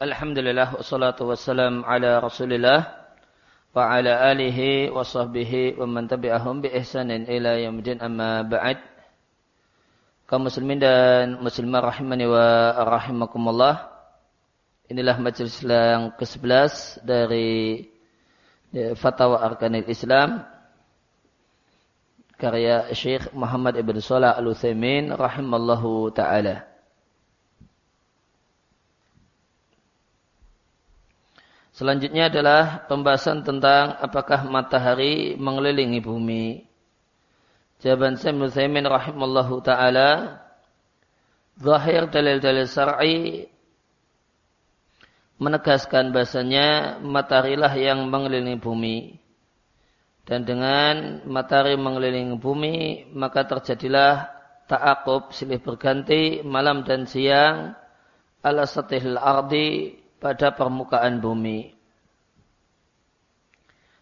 Alhamdulillah wassalatu wassalam ala Rasulillah wa ala alihi wa sahbihi wa man tabi'ahum bi ihsanin ila yaumil amma ba'd. Kaum muslimin dan muslimah rahimani wa rahimakumullah. Inilah majelis yang ke-11 dari Fatwa Arkanil Islam karya Syekh Muhammad Ibn Salah Al-Utsaimin rahimallahu taala. Selanjutnya adalah pembahasan tentang apakah matahari mengelilingi bumi. Jawaban saya menurut rahimallahu ta'ala. Zahir dalil-dalil syar'i menegaskan bahasanya mataharilah yang mengelilingi bumi. Dan dengan matahari mengelilingi bumi, maka terjadilah ta'akub silih berganti malam dan siang ala satihil ardi pada permukaan bumi.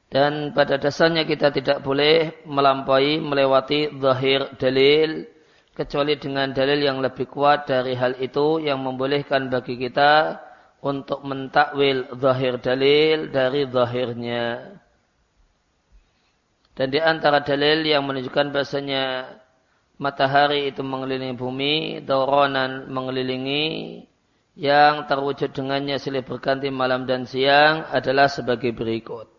Dan pada dasarnya kita tidak boleh melampaui, melewati zahir dalil, kecuali dengan dalil yang lebih kuat dari hal itu yang membolehkan bagi kita untuk mentakwil zahir dalil dari zahirnya. Dan di antara dalil yang menunjukkan bahasanya matahari itu mengelilingi bumi, dauronan mengelilingi yang terwujud dengannya silih berganti malam dan siang adalah sebagai berikut.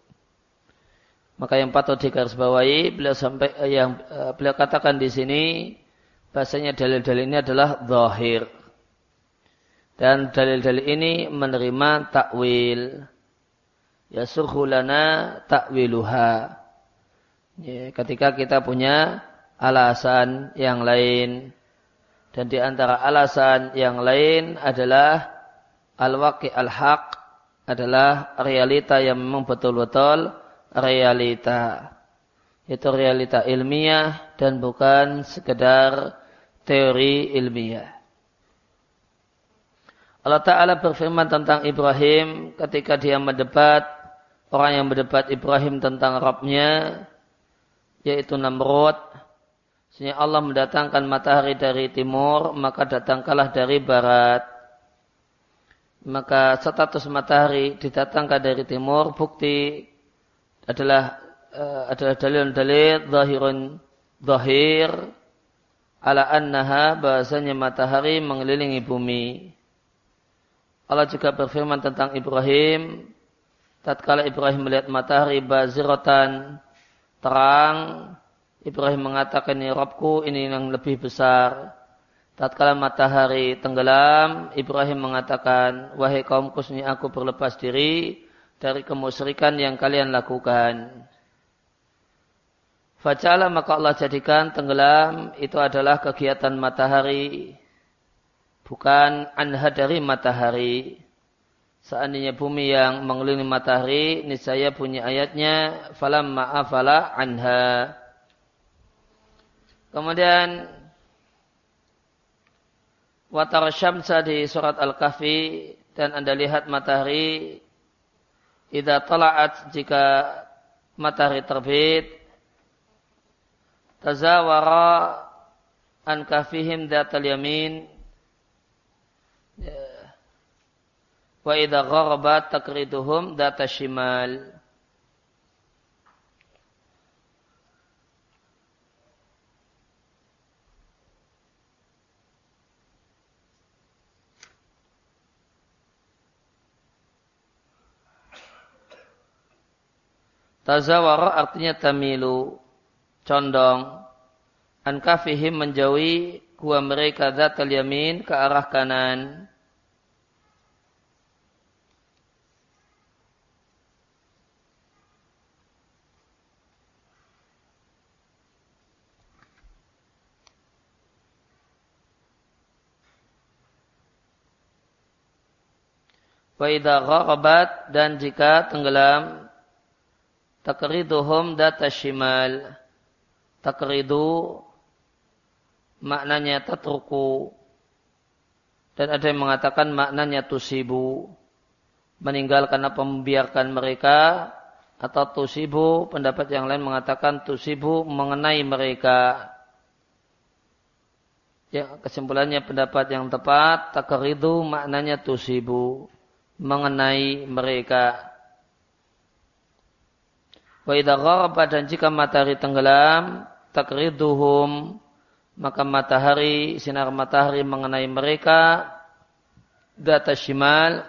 Maka yang patut digarisbawahi beliau sampai eh, yang uh, beliau katakan di sini bahasanya dalil-dalil ini adalah zahir. Dan dalil-dalil ini menerima takwil. Ya surhulana takwiluha. Ya, ketika kita punya alasan yang lain dan di antara alasan yang lain adalah al-waqi al-haq adalah realita yang memang betul-betul realita. Itu realita ilmiah dan bukan sekedar teori ilmiah. Allah Ta'ala berfirman tentang Ibrahim ketika dia mendebat orang yang mendebat Ibrahim tentang Rabbnya yaitu Namrud Sehingga Allah mendatangkan matahari dari timur, maka datangkanlah dari barat. Maka status matahari didatangkan dari timur, bukti adalah uh, adalah dalil-dalil zahirun zahir ala annaha bahasanya matahari mengelilingi bumi. Allah juga berfirman tentang Ibrahim. Tatkala Ibrahim melihat matahari baziratan terang, Ibrahim mengatakan, ini Robku ini yang lebih besar. Tatkala matahari tenggelam, Ibrahim mengatakan, wahai kaumku, ini aku berlepas diri dari kemusyrikan yang kalian lakukan. Fajala maka Allah jadikan tenggelam itu adalah kegiatan matahari. Bukan anha dari matahari. Seandainya bumi yang mengelilingi matahari, niscaya bunyi ayatnya, falam ma'afala anha. Kemudian Watar Syamsa di surat Al-Kahfi dan Anda lihat matahari Ida tala'at jika matahari terbit Tazawara an kafihim datal yamin wa idha gharabat takriduhum data shimal Tazawara artinya tamilu, condong. Ankafihim menjauhi gua mereka zatal yamin ke arah kanan. Wa gharabat dan jika tenggelam Takriduhum data shimal. Takridu maknanya tatruku. Dan ada yang mengatakan maknanya tusibu. Meninggalkan apa membiarkan mereka. Atau tusibu, pendapat yang lain mengatakan tusibu mengenai mereka. Ya, kesimpulannya pendapat yang tepat, takridu maknanya tusibu. mengenai mereka. Wa idza gharaba dan jika matahari tenggelam, takriduhum maka matahari sinar matahari mengenai mereka data shimal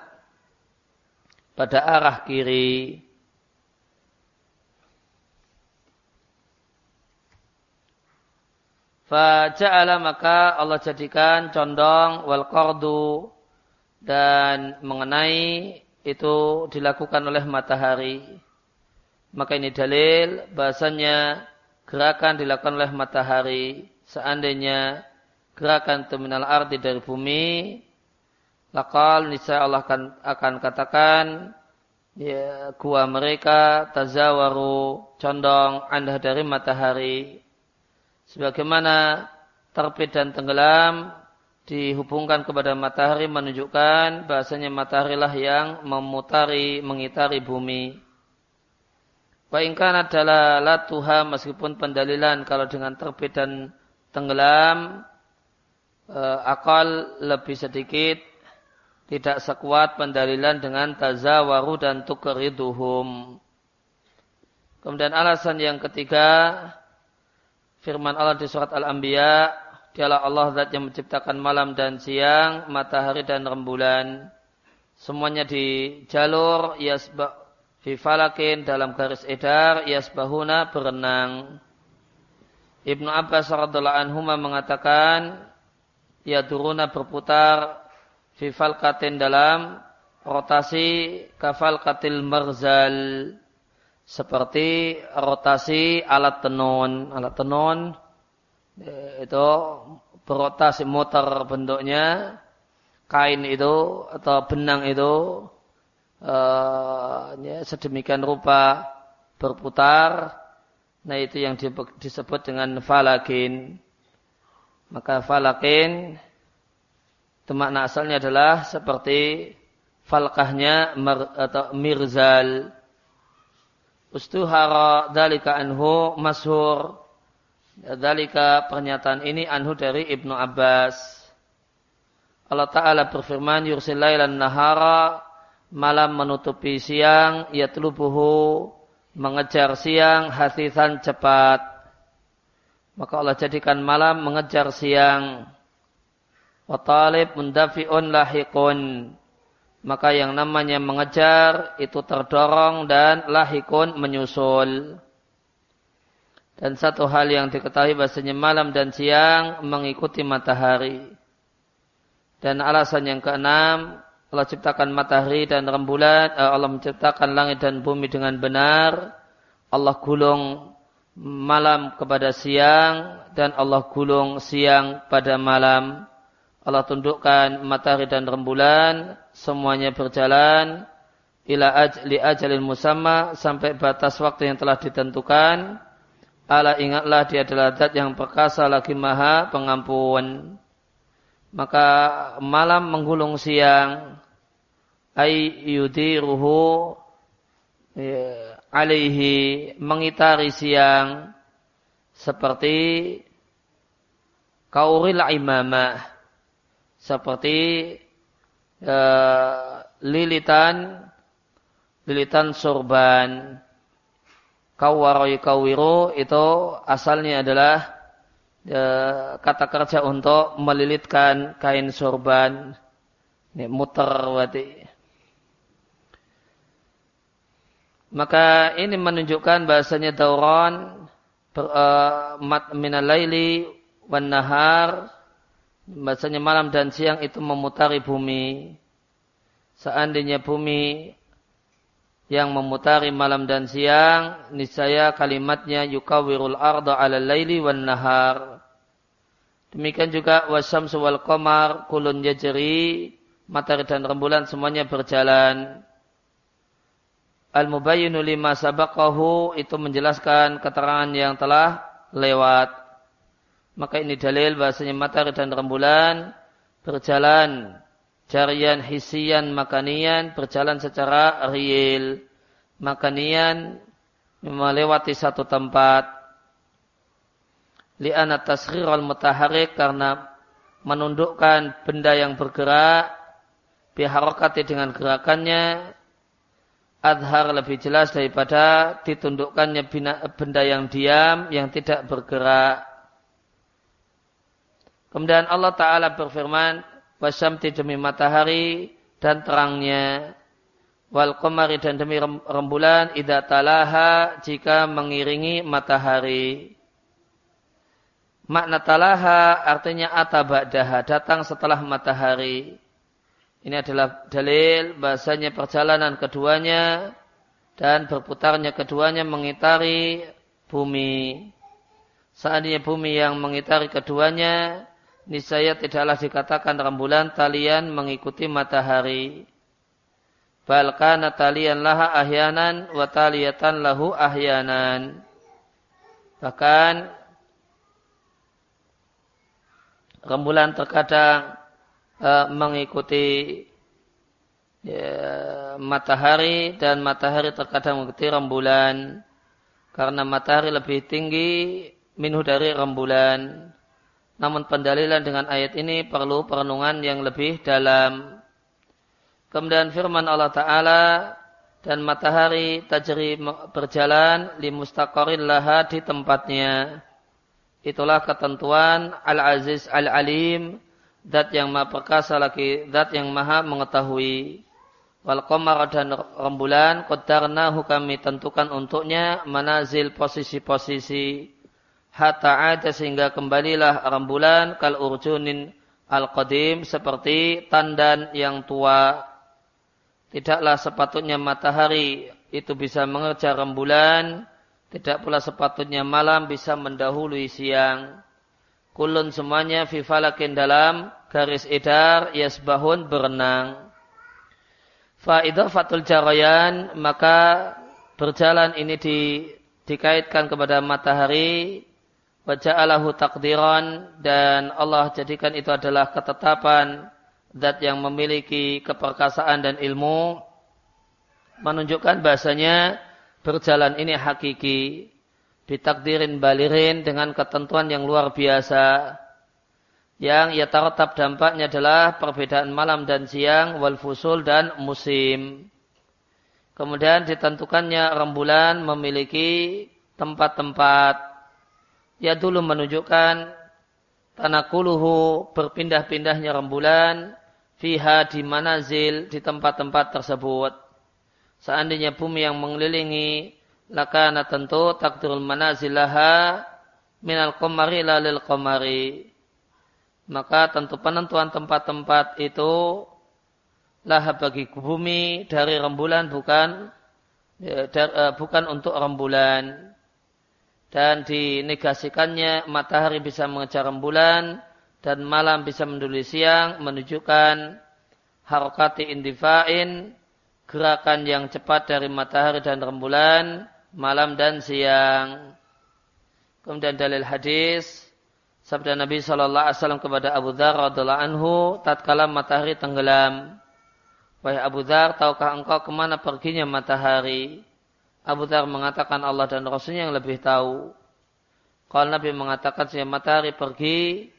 pada arah kiri. Faja'ala maka Allah jadikan condong wal qardu dan mengenai itu dilakukan oleh matahari. Maka ini dalil bahasanya gerakan dilakukan oleh matahari. Seandainya gerakan terminal arti dari bumi, lakal niscaya Allah akan, akan katakan ya, gua mereka tazawaru condong anda dari matahari. Sebagaimana terbit dan tenggelam dihubungkan kepada matahari menunjukkan bahasanya matahari lah yang memutari, mengitari bumi. Baikkan adalah latuha meskipun pendalilan kalau dengan terbit dan tenggelam eh, akal lebih sedikit tidak sekuat pendalilan dengan tazawaru dan tukeriduhum. Kemudian alasan yang ketiga firman Allah di surat Al-Anbiya dialah Allah zat yang menciptakan malam dan siang, matahari dan rembulan. Semuanya di jalur yasba fi falakin dalam garis edar yasbahuna berenang. Ibnu Abbas radhiallahu anhu mengatakan ya turuna berputar fi falkatin dalam rotasi kafal katil marzal seperti rotasi alat tenun alat tenun eh, itu berotasi motor bentuknya kain itu atau benang itu ya, sedemikian rupa berputar. Nah itu yang disebut dengan falakin. Maka falakin itu makna asalnya adalah seperti falkahnya atau mirzal. Ustuhara dalika anhu masyhur. Dalika pernyataan ini anhu dari Ibnu Abbas. Allah Ta'ala berfirman yursil lailan nahara malam menutupi siang, ia telubuhu mengejar siang, hasisan cepat. Maka Allah jadikan malam mengejar siang. Wa talib mundafi'un lahikun. Maka yang namanya mengejar itu terdorong dan lahikun menyusul. Dan satu hal yang diketahui bahasanya malam dan siang mengikuti matahari. Dan alasan yang keenam, Allah ciptakan matahari dan rembulan, eh, Allah menciptakan langit dan bumi dengan benar. Allah gulung malam kepada siang dan Allah gulung siang pada malam. Allah tundukkan matahari dan rembulan, semuanya berjalan ila ajli ajalin musamma sampai batas waktu yang telah ditentukan. Allah ingatlah dia adalah zat yang perkasa lagi maha pengampun. Maka malam menggulung siang, ay yudiruhu ya, alaihi mengitari siang seperti kauril imamah seperti uh, lilitan lilitan sorban. Kawaroi kawiru itu asalnya adalah uh, kata kerja untuk melilitkan kain sorban ini muter wati Maka ini menunjukkan bahasanya dauran uh, minal laili wan nahar bahasanya malam dan siang itu memutari bumi. Seandainya bumi yang memutari malam dan siang, niscaya kalimatnya yukawirul arda ala laili wan nahar. Demikian juga wasyamsu wal qamar kulun yajri, matahari dan rembulan semuanya berjalan. Al-Mubayyinu lima sabaqahu itu menjelaskan keterangan yang telah lewat. Maka ini dalil bahasanya matahari dan rembulan berjalan. Jarian hisian makanian berjalan secara real. Makanian melewati satu tempat li'ana tasghir al mutaharik karena menundukkan benda yang bergerak biharokati dengan gerakannya adhar lebih jelas daripada ditundukkannya benda yang diam yang tidak bergerak. Kemudian Allah Ta'ala berfirman, Wasyamti demi matahari dan terangnya, wal dan demi rembulan, idha talaha jika mengiringi matahari. Makna talaha artinya atabadaha, datang setelah matahari. Ini adalah dalil bahasanya perjalanan keduanya dan berputarnya keduanya mengitari bumi. Seandainya bumi yang mengitari keduanya, niscaya tidaklah dikatakan rembulan talian mengikuti matahari. Balkana talian laha ahyanan wa taliyatan lahu ahyanan. Bahkan rembulan terkadang uh, mengikuti ya, matahari dan matahari terkadang mengikuti rembulan karena matahari lebih tinggi minuh dari rembulan. Namun pendalilan dengan ayat ini perlu perenungan yang lebih dalam. Kemudian firman Allah Ta'ala dan matahari tajri berjalan li mustaqarin laha di tempatnya. Itulah ketentuan Al-Aziz Al-Alim Zat yang maha perkasa lagi, zat yang maha mengetahui. Wal qamar dan rembulan, qadarnahu kami tentukan untuknya manazil posisi-posisi. Hatta ada sehingga kembalilah rembulan kal urjunin al-qadim seperti tandan yang tua. Tidaklah sepatutnya matahari itu bisa mengejar rembulan, tidak pula sepatutnya malam bisa mendahului siang. Kulun semuanya fi falakin dalam garis edar yasbahun berenang. Faidah fatul jarayan maka berjalan ini di, dikaitkan kepada matahari waja'alahu takdiran dan Allah jadikan itu adalah ketetapan zat yang memiliki keperkasaan dan ilmu menunjukkan bahasanya berjalan ini hakiki bitakdirin balirin dengan ketentuan yang luar biasa. Yang ya tarotab dampaknya adalah perbedaan malam dan siang wal fusul dan musim. Kemudian ditentukannya rembulan memiliki tempat-tempat. Ya dulu menunjukkan tanah kuluhu berpindah-pindahnya rembulan fiha di manazil di tempat-tempat tersebut seandainya bumi yang mengelilingi lakana tentu takdirul manazilaha minal qamari lalil qamari. Maka tentu penentuan tempat-tempat itu laha bagi bumi dari rembulan bukan ya, eh, bukan untuk rembulan. Dan dinegasikannya matahari bisa mengejar rembulan dan malam bisa menduli siang menunjukkan harokati indifa'in gerakan yang cepat dari matahari dan rembulan malam dan siang. Kemudian dalil hadis sabda Nabi Shallallahu Alaihi Wasallam kepada Abu Dhar radhiallahu anhu tatkala matahari tenggelam. Wahai Abu Dhar, tahukah engkau ke mana perginya matahari? Abu Dhar mengatakan Allah dan Rasulnya yang lebih tahu. Kalau Nabi mengatakan saya matahari pergi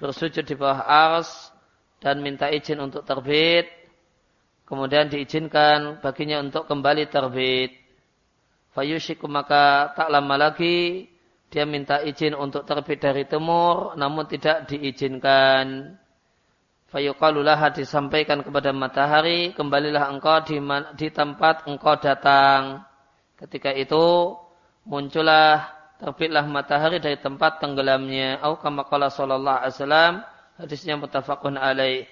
bersujud di bawah ars dan minta izin untuk terbit, kemudian diizinkan baginya untuk kembali terbit. Fayushiku maka tak lama lagi dia minta izin untuk terbit dari timur namun tidak diizinkan. Fayuqalulah disampaikan kepada matahari kembalilah engkau di, di tempat engkau datang. Ketika itu muncullah terbitlah matahari dari tempat tenggelamnya. Au kama qala sallallahu alaihi wasallam hadisnya mutafaqun alaih.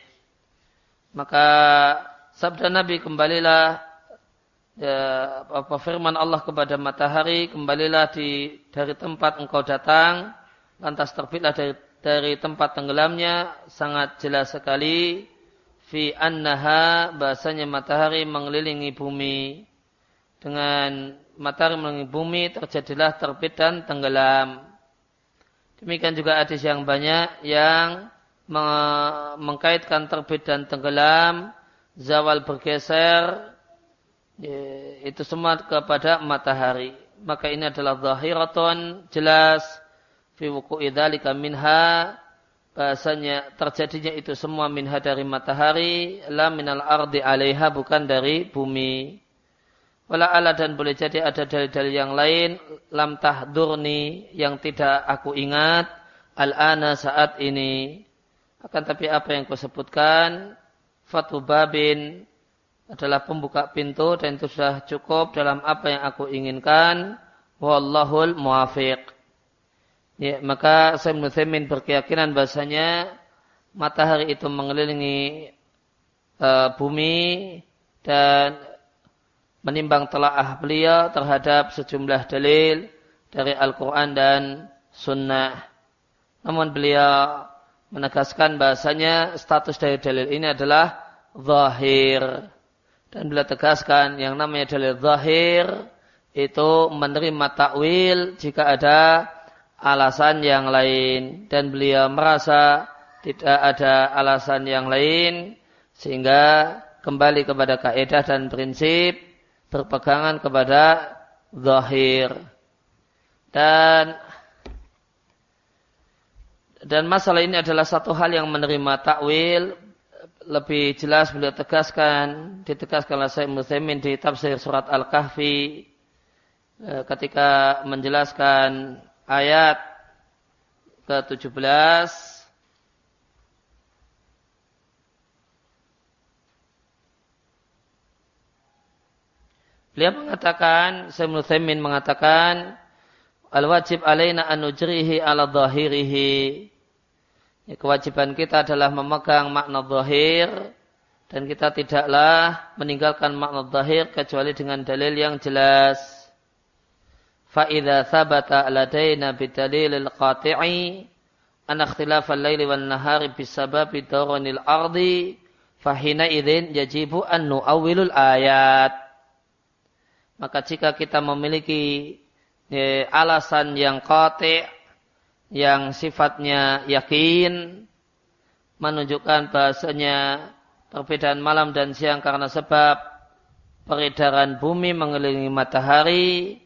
Maka sabda Nabi kembalilah ya, apa firman Allah kepada matahari kembalilah di dari tempat engkau datang. Lantas terbitlah dari dari tempat tenggelamnya sangat jelas sekali. Fi annaha bahasanya matahari mengelilingi bumi. Dengan matahari mengelilingi bumi terjadilah terbit dan tenggelam. Demikian juga hadis yang banyak yang mengkaitkan terbit dan tenggelam zawal bergeser Ya, itu semua kepada matahari. Maka ini adalah zahiratun jelas fi wuku'i minha bahasanya terjadinya itu semua minha dari matahari, la minal ardi alaiha bukan dari bumi. Wala ala dan boleh jadi ada dalil-dalil yang lain, lam tahdurni yang tidak aku ingat, al-ana saat ini. Akan tapi apa yang kau sebutkan, fatu babin adalah pembuka pintu dan itu sudah cukup dalam apa yang aku inginkan. Wallahul muafiq. Ya, maka saya Muthaimin berkeyakinan bahasanya matahari itu mengelilingi uh, bumi dan menimbang telaah beliau terhadap sejumlah dalil dari Al-Quran dan Sunnah. Namun beliau menegaskan bahasanya status dari dalil ini adalah zahir. Dan beliau tegaskan yang namanya dalil zahir itu menerima takwil jika ada alasan yang lain dan beliau merasa tidak ada alasan yang lain sehingga kembali kepada kaidah dan prinsip berpegangan kepada zahir dan dan masalah ini adalah satu hal yang menerima takwil lebih jelas beliau tegaskan ditegaskan oleh Syekh Muslimin di tafsir surat Al-Kahfi eh, ketika menjelaskan ayat ke-17 Beliau mengatakan, Sayyidul Thaymin mengatakan, Al-wajib alaina an ala dhahirihi. Ya, kewajiban kita adalah memegang makna zahir dan kita tidaklah meninggalkan makna zahir kecuali dengan dalil yang jelas. Fa'idha thabata aladayna bidalilil qati'i an ikhtilafal laili wal nahari bisababi daranil ardi fahina idin yajibu an nu'awilul ayat. Maka jika kita memiliki ya, alasan yang qati' yang sifatnya yakin, menunjukkan bahasanya perbedaan malam dan siang karena sebab peredaran bumi mengelilingi matahari,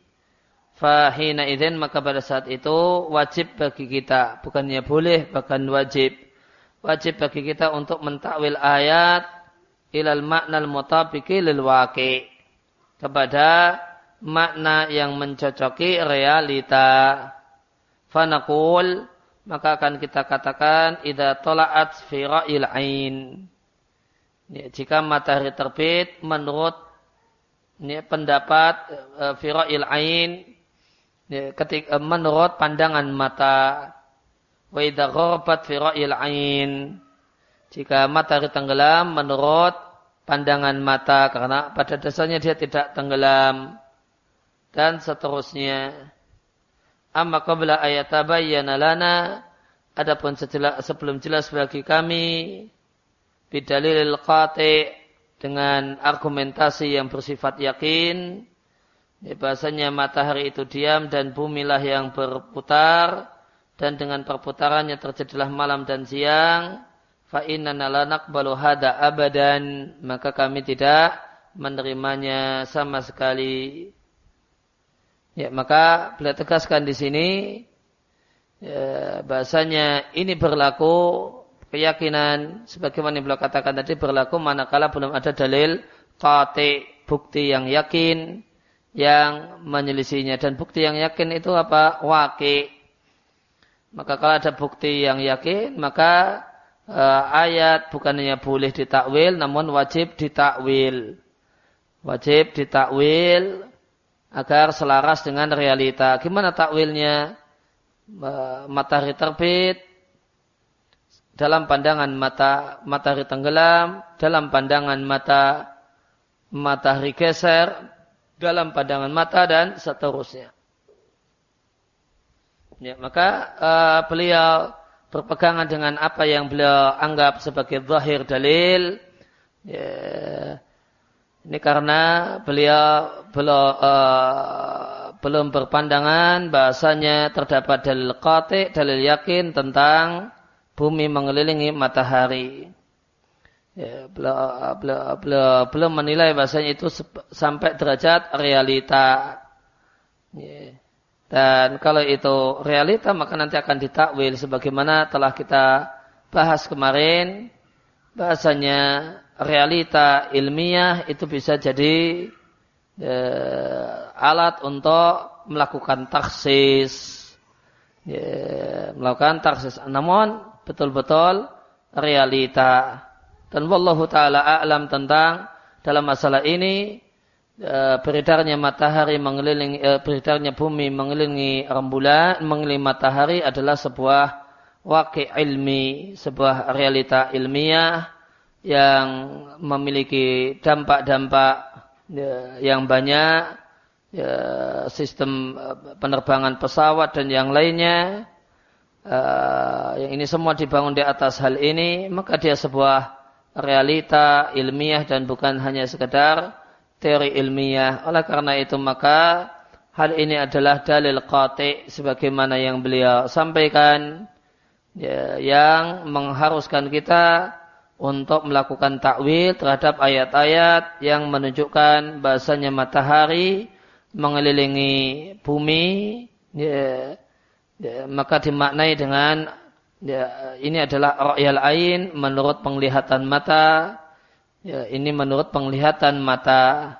Fahina idin maka pada saat itu wajib bagi kita, bukannya boleh bahkan wajib. Wajib bagi kita untuk mentakwil ayat ilal makna mutabiki lil waqi kepada makna yang mencocoki realita. Fanaqul maka akan kita katakan ra'il ain. Ya, jika matahari terbit menurut ini pendapat uh, ain ya, ketika menurut pandangan mata. Wa idza jika matahari tenggelam menurut pandangan mata karena pada dasarnya dia tidak tenggelam. Dan seterusnya amma qabla ayatabayyana lana adapun sebelum jelas bagi kami bidalil qati dengan argumentasi yang bersifat yakin Ya, bahasanya matahari itu diam dan bumilah yang berputar dan dengan perputarannya terjadilah malam dan siang. Fa inna naqbalu hada abadan maka kami tidak menerimanya sama sekali. Ya, maka beliau tegaskan di sini ya, bahasanya ini berlaku keyakinan sebagaimana beliau katakan tadi berlaku manakala belum ada dalil qati bukti yang yakin yang menyelisihinya dan bukti yang yakin itu apa? Waki. Maka kalau ada bukti yang yakin, maka uh, ayat bukannya boleh ditakwil, namun wajib ditakwil. Wajib ditakwil agar selaras dengan realita. Gimana takwilnya? Matahari terbit dalam pandangan mata matahari tenggelam, dalam pandangan mata matahari geser, dalam pandangan mata dan seterusnya. Ya, maka uh, beliau berpegangan dengan apa yang beliau anggap sebagai zahir dalil. Ya, ini karena beliau belum uh, belum berpandangan bahasanya terdapat dalil qati, dalil yakin tentang bumi mengelilingi matahari. Ya, belum, belum, belum, belum menilai bahasanya itu sampai derajat realita. Ya. Dan kalau itu realita maka nanti akan ditakwil sebagaimana telah kita bahas kemarin bahasanya realita ilmiah itu bisa jadi e, alat untuk melakukan taksis. Ya, melakukan taksis. Namun betul-betul realita. Dan wallahu taala a'lam tentang dalam masalah ini e, beredarnya matahari mengelilingi e, beredarnya bumi mengelilingi rembulan mengelilingi matahari adalah sebuah wakil ilmi, sebuah realita ilmiah yang memiliki dampak-dampak ya, yang banyak, ya, sistem eh, penerbangan pesawat dan yang lainnya, uh, yang ini semua dibangun di atas hal ini, maka dia sebuah realita ilmiah dan bukan hanya sekedar teori ilmiah. Oleh karena itu maka hal ini adalah dalil qati sebagaimana yang beliau sampaikan ya, yang mengharuskan kita untuk melakukan takwil terhadap ayat-ayat yang menunjukkan bahasanya matahari mengelilingi bumi ya, ya, maka dimaknai dengan ya, ini adalah royal ain menurut penglihatan mata ya, ini menurut penglihatan mata.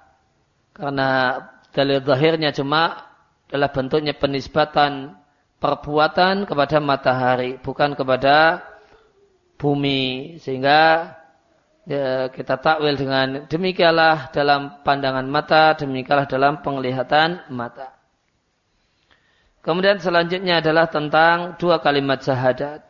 Karena dalil zahirnya cuma adalah bentuknya penisbatan perbuatan kepada matahari, bukan kepada bumi. Sehingga ya, kita takwil dengan demikianlah dalam pandangan mata, demikianlah dalam penglihatan mata. Kemudian selanjutnya adalah tentang dua kalimat syahadat.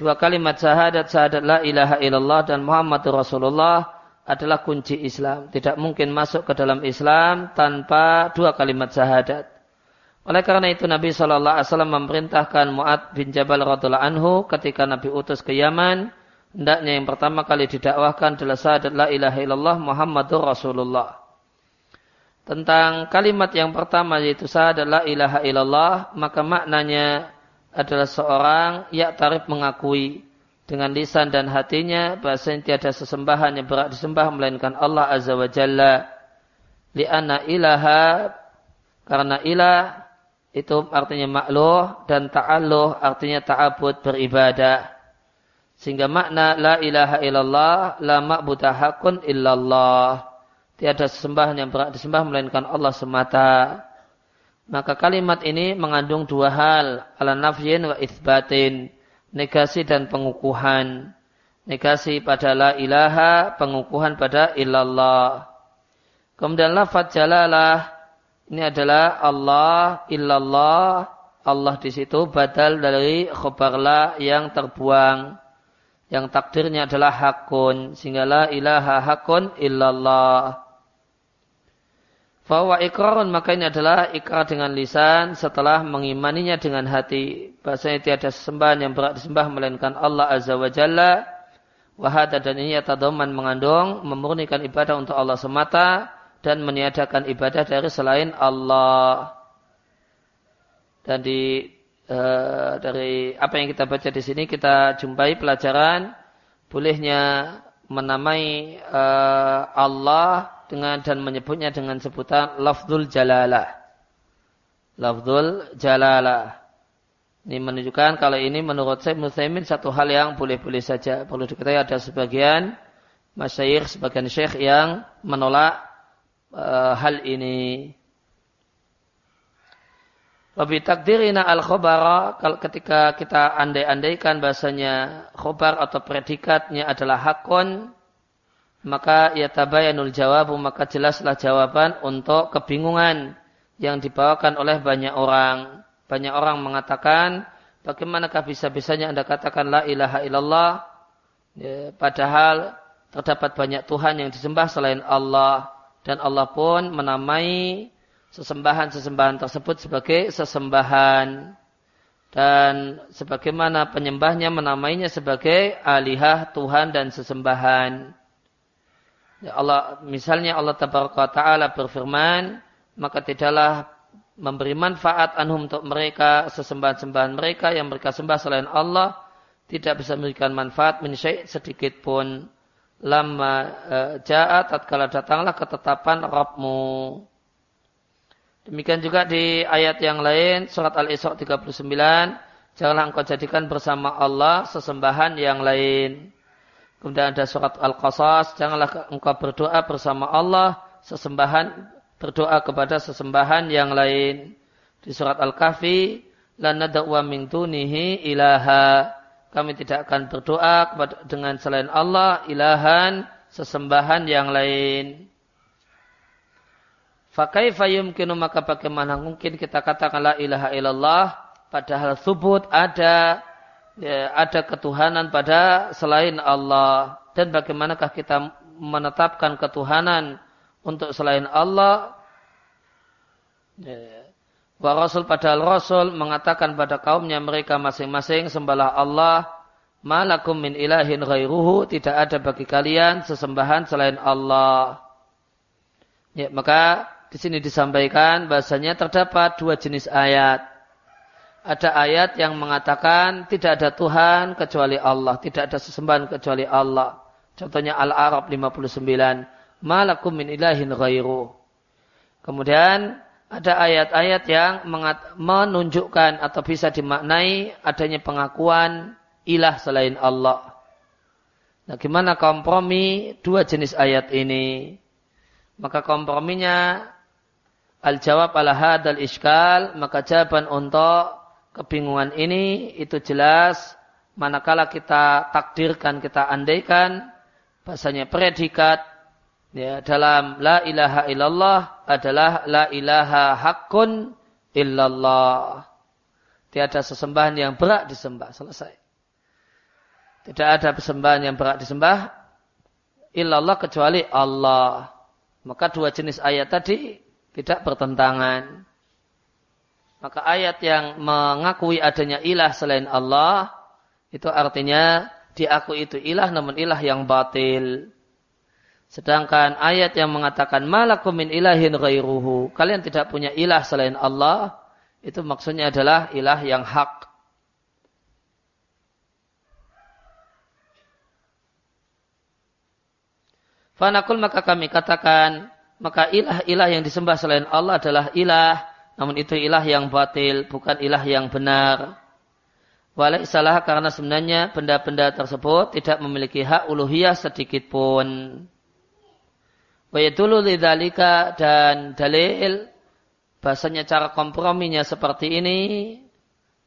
Dua kalimat syahadat, syahadat la ilaha illallah dan Muhammad Rasulullah adalah kunci Islam. Tidak mungkin masuk ke dalam Islam tanpa dua kalimat syahadat. Oleh karena itu Nabi Shallallahu Alaihi Wasallam memerintahkan Muad bin Jabal radhiallahu anhu ketika Nabi utus ke Yaman, hendaknya yang pertama kali didakwahkan adalah syahadat la ilaha illallah Muhammadur Rasulullah. Tentang kalimat yang pertama yaitu syahadat la ilaha illallah, maka maknanya adalah seorang yang tarif mengakui dengan lisan dan hatinya bahasanya tiada sesembahan yang berat disembah melainkan Allah Azza wa Jalla. Li'anna ilaha karena ilah itu artinya makluh dan ta'alluh artinya ta'abud beribadah. Sehingga makna la ilaha illallah la ma'budah hakun illallah. Tiada sesembahan yang berat disembah melainkan Allah semata. Maka kalimat ini mengandung dua hal. Ala nafyin wa ithbatin. Negasi dan pengukuhan. Negasi pada la ilaha, pengukuhan pada illallah. Kemudian lafad jalalah ini adalah Allah illallah Allah di situ badal dari khobarlah yang terbuang yang takdirnya adalah hakun sehingga la ilaha hakun illallah Fawa ikrarun maka ini adalah ikrar dengan lisan setelah mengimaninya dengan hati. Bahasanya tiada sesembahan yang berat disembah melainkan Allah Azza wa Jalla. Wahada dan ini atadoman mengandung memurnikan ibadah untuk Allah semata dan meniadakan ibadah dari selain Allah. Dan di e, dari apa yang kita baca di sini kita jumpai pelajaran bolehnya menamai e, Allah dengan dan menyebutnya dengan sebutan lafzul jalalah. Lafzul jalalah. Ini menunjukkan kalau ini menurut saya Muslimin satu hal yang boleh-boleh saja. Perlu diketahui ada sebagian masyayikh, sebagian syekh yang menolak uh, hal ini. Lebih takdirina al khobara kalau ketika kita andai-andaikan bahasanya khobar atau predikatnya adalah hakon maka ya tabayanul jawabu maka jelaslah jawaban untuk kebingungan yang dibawakan oleh banyak orang. Banyak orang mengatakan bagaimanakah bisa-bisanya anda katakan la ilaha illallah ya, padahal terdapat banyak Tuhan yang disembah selain Allah dan Allah pun menamai sesembahan-sesembahan tersebut sebagai sesembahan dan sebagaimana penyembahnya menamainya sebagai alihah Tuhan dan sesembahan. Ya Allah misalnya Allah taala berfirman maka tidaklah memberi manfaat anhum untuk mereka sesembahan-sembahan mereka yang mereka sembah selain Allah tidak bisa memberikan manfaat mensyai sedikit pun lama e, jaat tatkala datanglah ketetapan Rabbmu. Demikian juga di ayat yang lain surat Al-Isra 39 Janganlah engkau jadikan bersama Allah sesembahan yang lain. Kemudian ada surat Al-Qasas, janganlah engkau berdoa bersama Allah sesembahan berdoa kepada sesembahan yang lain. Di surat Al-Kahfi, la nad'u min dunihi ilaha. Kami tidak akan berdoa kepada dengan selain Allah ilahan sesembahan yang lain. Fakaifa yumkinu maka bagaimana mungkin kita katakan la ilaha illallah padahal subut ada ya, ada ketuhanan pada selain Allah dan bagaimanakah kita menetapkan ketuhanan untuk selain Allah ya. Wa Rasul padahal Rasul mengatakan pada kaumnya mereka masing-masing sembahlah Allah malakum min ilahin ghairuhu tidak ada bagi kalian sesembahan selain Allah. Ya, maka di sini disampaikan bahasanya terdapat dua jenis ayat. Ada ayat yang mengatakan tidak ada Tuhan kecuali Allah, tidak ada sesembahan kecuali Allah. Contohnya Al-Arab 59, malakum min ilahin ghairu. Kemudian ada ayat-ayat yang menunjukkan atau bisa dimaknai adanya pengakuan ilah selain Allah. Nah, gimana kompromi dua jenis ayat ini? Maka komprominya al-jawab ala hadal iskal, maka jawaban untuk kebingungan ini itu jelas manakala kita takdirkan, kita andaikan bahasanya predikat ya, dalam la ilaha illallah adalah la ilaha hakun illallah. Tiada sesembahan yang berat disembah. Selesai. Tidak ada persembahan yang berat disembah. Illallah kecuali Allah. Maka dua jenis ayat tadi tidak bertentangan. Maka ayat yang mengakui adanya ilah selain Allah, itu artinya diakui itu ilah namun ilah yang batil. Sedangkan ayat yang mengatakan malakum min ilahin ghairuhu, kalian tidak punya ilah selain Allah, itu maksudnya adalah ilah yang hak. Fanakul maka kami katakan, maka ilah-ilah yang disembah selain Allah adalah ilah namun itu ilah yang batil, bukan ilah yang benar. Walai salah karena sebenarnya benda-benda tersebut tidak memiliki hak uluhiyah sedikit pun. Wayatulu lidhalika dan dalil bahasanya cara komprominya seperti ini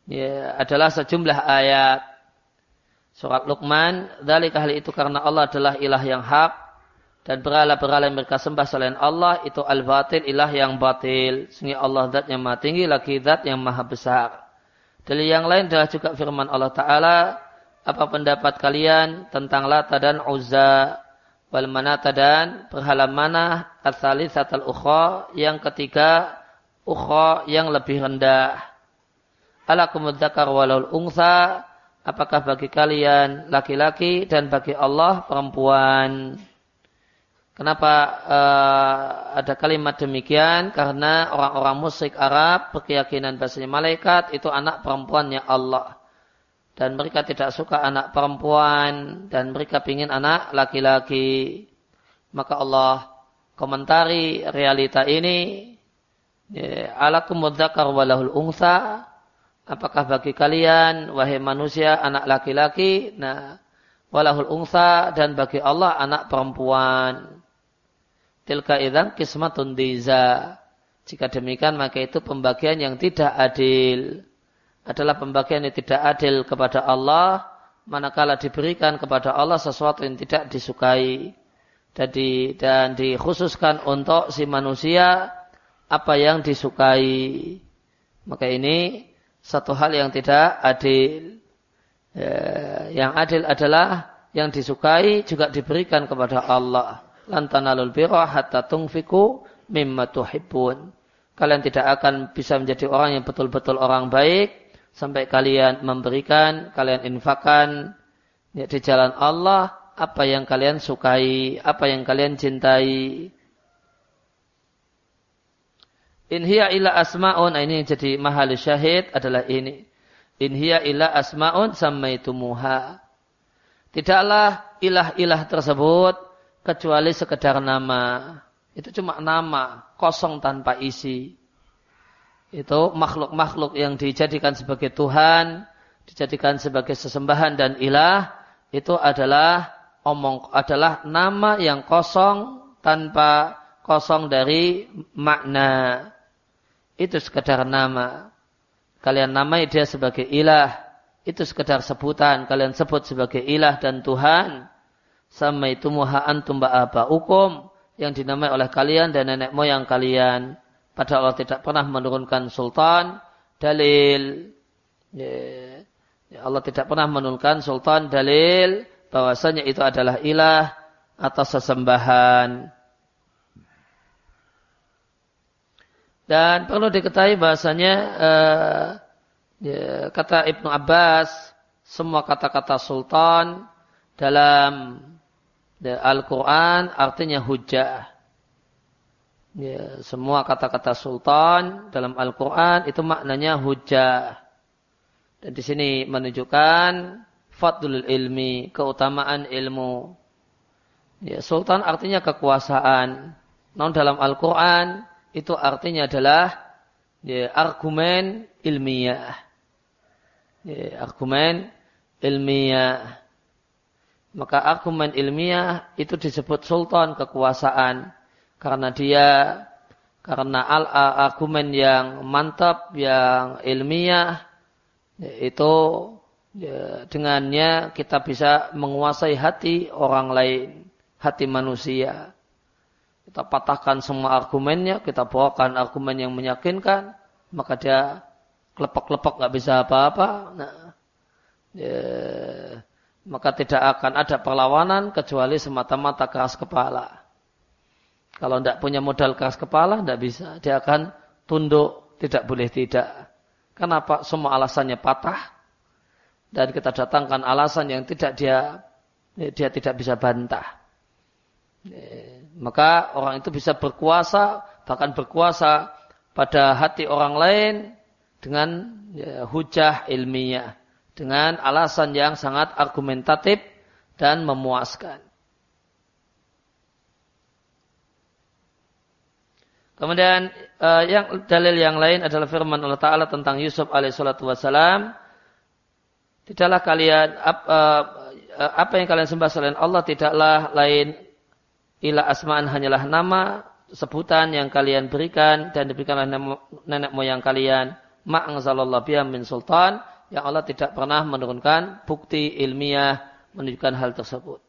ya, adalah sejumlah ayat. Surat Luqman, dalika hal itu karena Allah adalah ilah yang hak, dan berhala-berhala yang mereka sembah selain Allah itu al-batil ilah yang batil. Sehingga Allah zat yang maha tinggi lagi zat yang maha besar. Dalil yang lain adalah juga firman Allah Ta'ala apa pendapat kalian tentang Lata dan Uzza wal manata dan berhala mana asali satal ukha yang ketiga ukha yang lebih rendah alakumudzakar walul ungsa apakah bagi kalian laki-laki dan bagi Allah perempuan Kenapa uh, ada kalimat demikian? Karena orang-orang musyrik Arab berkeyakinan bahasanya malaikat itu anak perempuannya Allah. Dan mereka tidak suka anak perempuan dan mereka ingin anak laki-laki. Maka Allah komentari realita ini. Ya, Alakum mudzakar walahul ungsa. Apakah bagi kalian, wahai manusia, anak laki-laki? Nah, walahul ungsa dan bagi Allah anak perempuan. Tilka idang kismatun diza. Jika demikian maka itu pembagian yang tidak adil. Adalah pembagian yang tidak adil kepada Allah. Manakala diberikan kepada Allah sesuatu yang tidak disukai. Jadi, dan dikhususkan untuk si manusia apa yang disukai. Maka ini satu hal yang tidak adil. Ya, yang adil adalah yang disukai juga diberikan kepada Allah lantanalul birra hatta tungfiku mimma tuhibbun. Kalian tidak akan bisa menjadi orang yang betul-betul orang baik sampai kalian memberikan, kalian infakkan ya, di jalan Allah apa yang kalian sukai, apa yang kalian cintai. In hiya illa asma'un, nah ini jadi mahal syahid adalah ini. In hiya illa asma'un sammaitumuha. Tidaklah ilah-ilah tersebut kecuali sekedar nama. Itu cuma nama, kosong tanpa isi. Itu makhluk-makhluk yang dijadikan sebagai Tuhan, dijadikan sebagai sesembahan dan ilah itu adalah omong adalah nama yang kosong tanpa kosong dari makna. Itu sekedar nama. Kalian namai dia sebagai ilah. Itu sekedar sebutan. Kalian sebut sebagai ilah dan Tuhan. Sama itu muha antum ukum yang dinamai oleh kalian dan nenek moyang kalian. Padahal Allah tidak pernah menurunkan sultan, dalil. Ya, ya Allah tidak pernah menurunkan sultan, dalil bahwasanya itu adalah ilah atau sesembahan. Dan perlu diketahui bahasanya uh, ya, kata Ibnu Abbas semua kata-kata sultan dalam ya, Al-Quran artinya hujah. Ya, semua kata-kata sultan dalam Al-Quran itu maknanya hujah. Dan di sini menunjukkan fadlul ilmi, keutamaan ilmu. Ya, sultan artinya kekuasaan. Non dalam Al-Quran itu artinya adalah ya, argumen ilmiah. Ya, argumen ilmiah. Maka argumen ilmiah itu disebut sultan kekuasaan karena dia karena al argumen yang mantap yang ilmiah itu ya, dengannya kita bisa menguasai hati orang lain, hati manusia. Kita patahkan semua argumennya, kita bawakan argumen yang meyakinkan, maka dia kelepek-kelepek nggak bisa apa-apa. Nah, ya, maka tidak akan ada perlawanan kecuali semata-mata keras kepala. Kalau tidak punya modal keras kepala, tidak bisa. Dia akan tunduk, tidak boleh tidak. Kenapa? Semua alasannya patah, dan kita datangkan alasan yang tidak dia dia tidak bisa bantah. Maka orang itu bisa berkuasa, bahkan berkuasa pada hati orang lain dengan ya, hujah ilmiah, dengan alasan yang sangat argumentatif dan memuaskan. Kemudian uh, yang dalil yang lain adalah firman Allah Taala tentang Yusuf alaihissalatu wassalam Tidaklah kalian eh, apa yang kalian sembah selain Allah tidaklah lain ilah asma'an hanyalah nama sebutan yang kalian berikan dan diberikanlah nenek moyang kalian. Ma'angzalallah biya min sultan. Yang Allah tidak pernah menurunkan bukti ilmiah menunjukkan hal tersebut.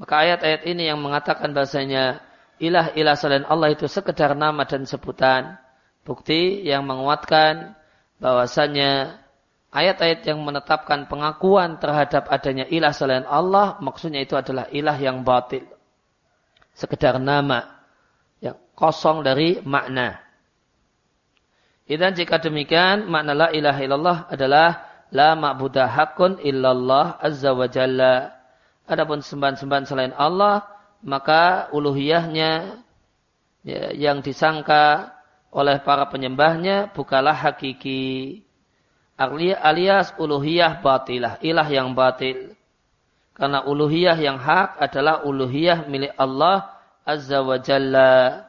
Maka ayat-ayat ini yang mengatakan bahasanya ilah-ilah selain Allah itu sekedar nama dan sebutan. Bukti yang menguatkan bahwasanya ayat-ayat yang menetapkan pengakuan terhadap adanya ilah selain Allah, maksudnya itu adalah ilah yang batil. Sekedar nama yang kosong dari makna. Dan jika demikian, makna la ilaha illallah adalah la ma'budah hakun illallah azza wa jalla. Adapun sembahan-sembahan selain Allah, maka uluhiyahnya ya, yang disangka oleh para penyembahnya bukalah hakiki alias uluhiyah batilah, ilah yang batil. Karena uluhiyah yang hak adalah uluhiyah milik Allah Azza wa Jalla.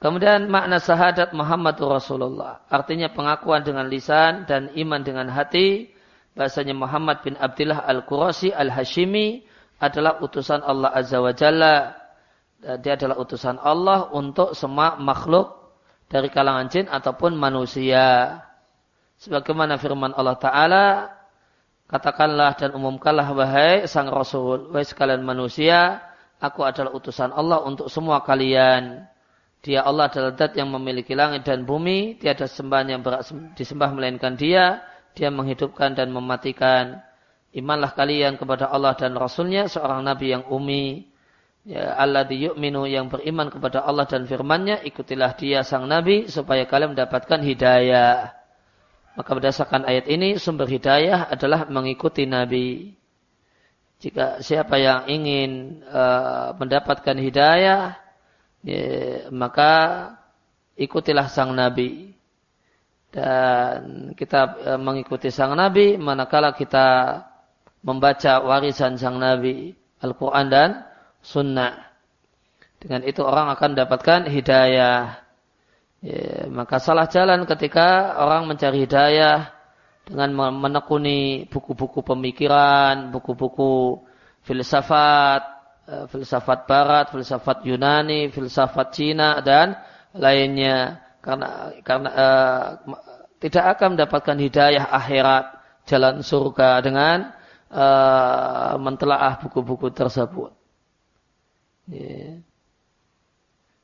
Kemudian makna syahadat Muhammad Rasulullah. Artinya pengakuan dengan lisan dan iman dengan hati. Bahasanya Muhammad bin Abdullah Al-Qurasi Al-Hashimi adalah utusan Allah Azza wa Jalla. Dia adalah utusan Allah untuk semua makhluk dari kalangan jin ataupun manusia. Sebagaimana firman Allah Ta'ala, katakanlah dan umumkanlah wahai sang Rasul, wahai sekalian manusia, aku adalah utusan Allah untuk semua kalian. Dia Allah adalah dat yang memiliki langit dan bumi, tiada sembahan yang disembah melainkan dia, dia menghidupkan dan mematikan. Imanlah kalian kepada Allah dan Rasulnya, seorang Nabi yang umi, ya, Allah yu'minu yang beriman kepada Allah dan firmannya, ikutilah dia sang Nabi supaya kalian mendapatkan hidayah. Maka berdasarkan ayat ini sumber hidayah adalah mengikuti Nabi. Jika siapa yang ingin uh, mendapatkan hidayah, ya, maka ikutilah sang Nabi. Dan kita uh, mengikuti sang Nabi manakala kita membaca warisan sang Nabi, Al-Quran dan Sunnah. Dengan itu orang akan mendapatkan hidayah. Ya, maka salah jalan ketika orang mencari hidayah dengan menekuni buku-buku pemikiran, buku-buku filsafat, eh, filsafat barat, filsafat Yunani, filsafat Cina dan lainnya karena karena uh, tidak akan mendapatkan hidayah akhirat jalan surga dengan uh, mentelaah buku-buku tersebut. Yeah.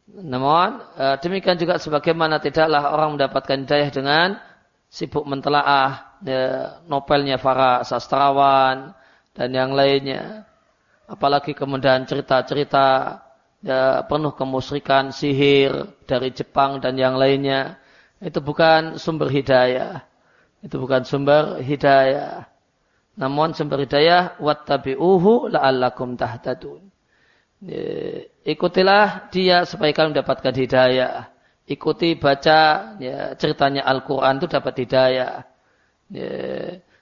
Namun uh, demikian juga sebagaimana tidaklah orang mendapatkan hidayah dengan sibuk mentelaah ya, novelnya para sastrawan dan yang lainnya. Apalagi kemudian cerita-cerita ya, penuh kemusyrikan, sihir dari Jepang dan yang lainnya. Itu bukan sumber hidayah. Itu bukan sumber hidayah. Namun sumber hidayah wattabi'uhu la'allakum tahtadun. Ikutilah dia supaya kalian mendapatkan hidayah. Ikuti baca ya, ceritanya Al-Quran itu dapat hidayah. Ya,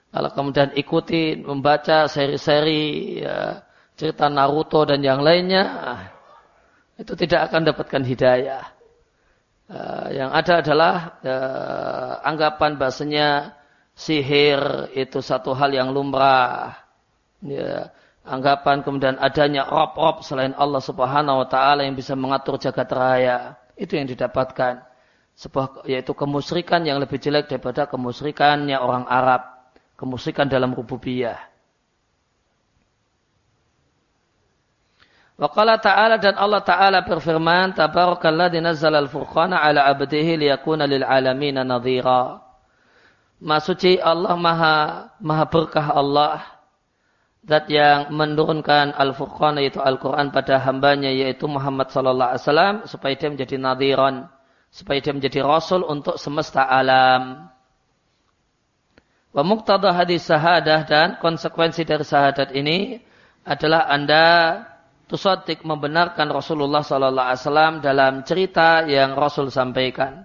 kalau kemudian ikuti membaca seri-seri ya, cerita Naruto dan yang lainnya, itu tidak akan dapatkan hidayah. Uh, yang ada adalah uh, anggapan bahasanya sihir itu satu hal yang lumrah. Ya, anggapan kemudian adanya rob-rob selain Allah Subhanahu wa taala yang bisa mengatur jagat raya. Itu yang didapatkan. Sebuah yaitu kemusyrikan yang lebih jelek daripada kemusyrikannya orang Arab. Kemusyrikan dalam rububiyah. Waqala ta'ala dan Allah ta'ala berfirman, Tabarakalladzi nazzala al-furqana ala abdihi liyakuna lil alamina nadhira. Maksudnya Allah maha, maha berkah Allah zat yang menurunkan Al-Furqan yaitu Al-Quran pada hambanya yaitu Muhammad Sallallahu Alaihi Wasallam supaya dia menjadi nadhiran, supaya dia menjadi rasul untuk semesta alam. Wa muqtada hadis sahadah dan konsekuensi dari sahadat ini adalah anda tusadik membenarkan Rasulullah Sallallahu Alaihi Wasallam dalam cerita yang Rasul sampaikan,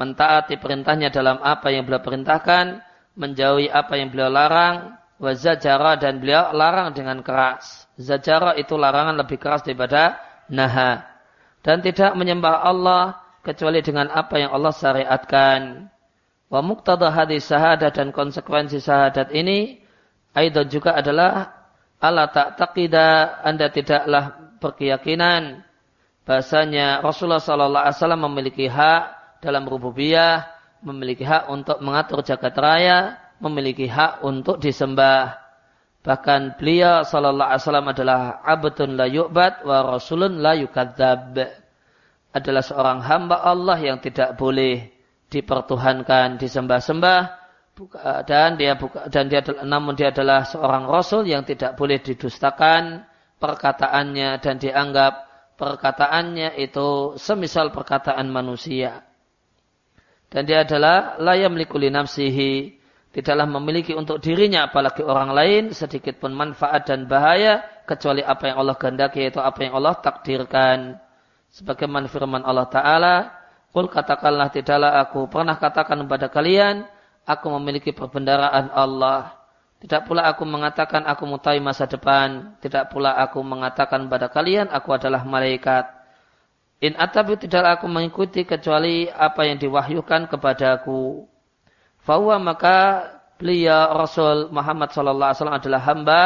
mentaati perintahnya dalam apa yang beliau perintahkan, menjauhi apa yang beliau larang, wa zajara dan beliau larang dengan keras. Zajara itu larangan lebih keras daripada naha. Dan tidak menyembah Allah kecuali dengan apa yang Allah syariatkan. Wa muqtada hadis syahadat dan konsekuensi syahadat ini aidan juga adalah Allah tak takida anda tidaklah berkeyakinan bahasanya Rasulullah Sallallahu Alaihi Wasallam memiliki hak dalam rububiyah, memiliki hak untuk mengatur jagat raya, memiliki hak untuk disembah. Bahkan beliau sallallahu alaihi wasallam adalah abdun la yu'bad wa rasulun la yukadzab. Adalah seorang hamba Allah yang tidak boleh dipertuhankan, disembah-sembah dan dia buka, dan dia namun dia adalah seorang rasul yang tidak boleh didustakan perkataannya dan dianggap perkataannya itu semisal perkataan manusia. Dan dia adalah layam likuli nafsihi tidaklah memiliki untuk dirinya apalagi orang lain sedikit pun manfaat dan bahaya kecuali apa yang Allah kehendaki yaitu apa yang Allah takdirkan. Sebagaimana firman Allah Ta'ala, Kul katakanlah tidaklah aku pernah katakan kepada kalian, aku memiliki perbendaraan Allah. Tidak pula aku mengatakan aku mutai masa depan. Tidak pula aku mengatakan kepada kalian, aku adalah malaikat. In atabi tidaklah aku mengikuti kecuali apa yang diwahyukan kepadaku. Fahuwa maka beliau Rasul Muhammad Sallallahu Alaihi Wasallam adalah hamba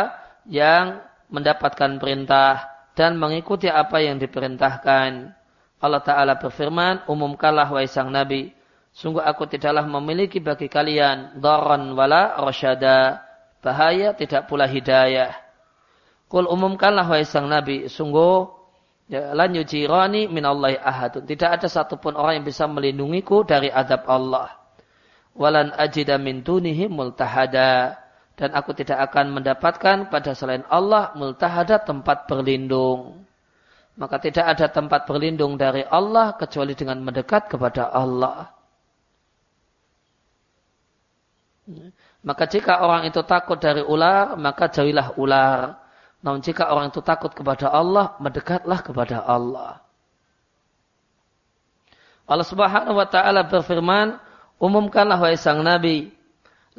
yang mendapatkan perintah dan mengikuti apa yang diperintahkan. Allah Ta'ala berfirman, umumkanlah wahai sang Nabi, sungguh aku tidaklah memiliki bagi kalian daran wala rasyada, bahaya tidak pula hidayah. Kul umumkanlah wahai sang Nabi, sungguh ya, lan yujirani ahadun. Tidak ada satupun orang yang bisa melindungiku dari adab Allah walan ajida min dunihi multahada dan aku tidak akan mendapatkan pada selain Allah multahada tempat berlindung. Maka tidak ada tempat berlindung dari Allah kecuali dengan mendekat kepada Allah. Maka jika orang itu takut dari ular, maka jauhilah ular. Namun jika orang itu takut kepada Allah, mendekatlah kepada Allah. Allah Subhanahu wa taala berfirman, Umumkanlah wahai sang Nabi,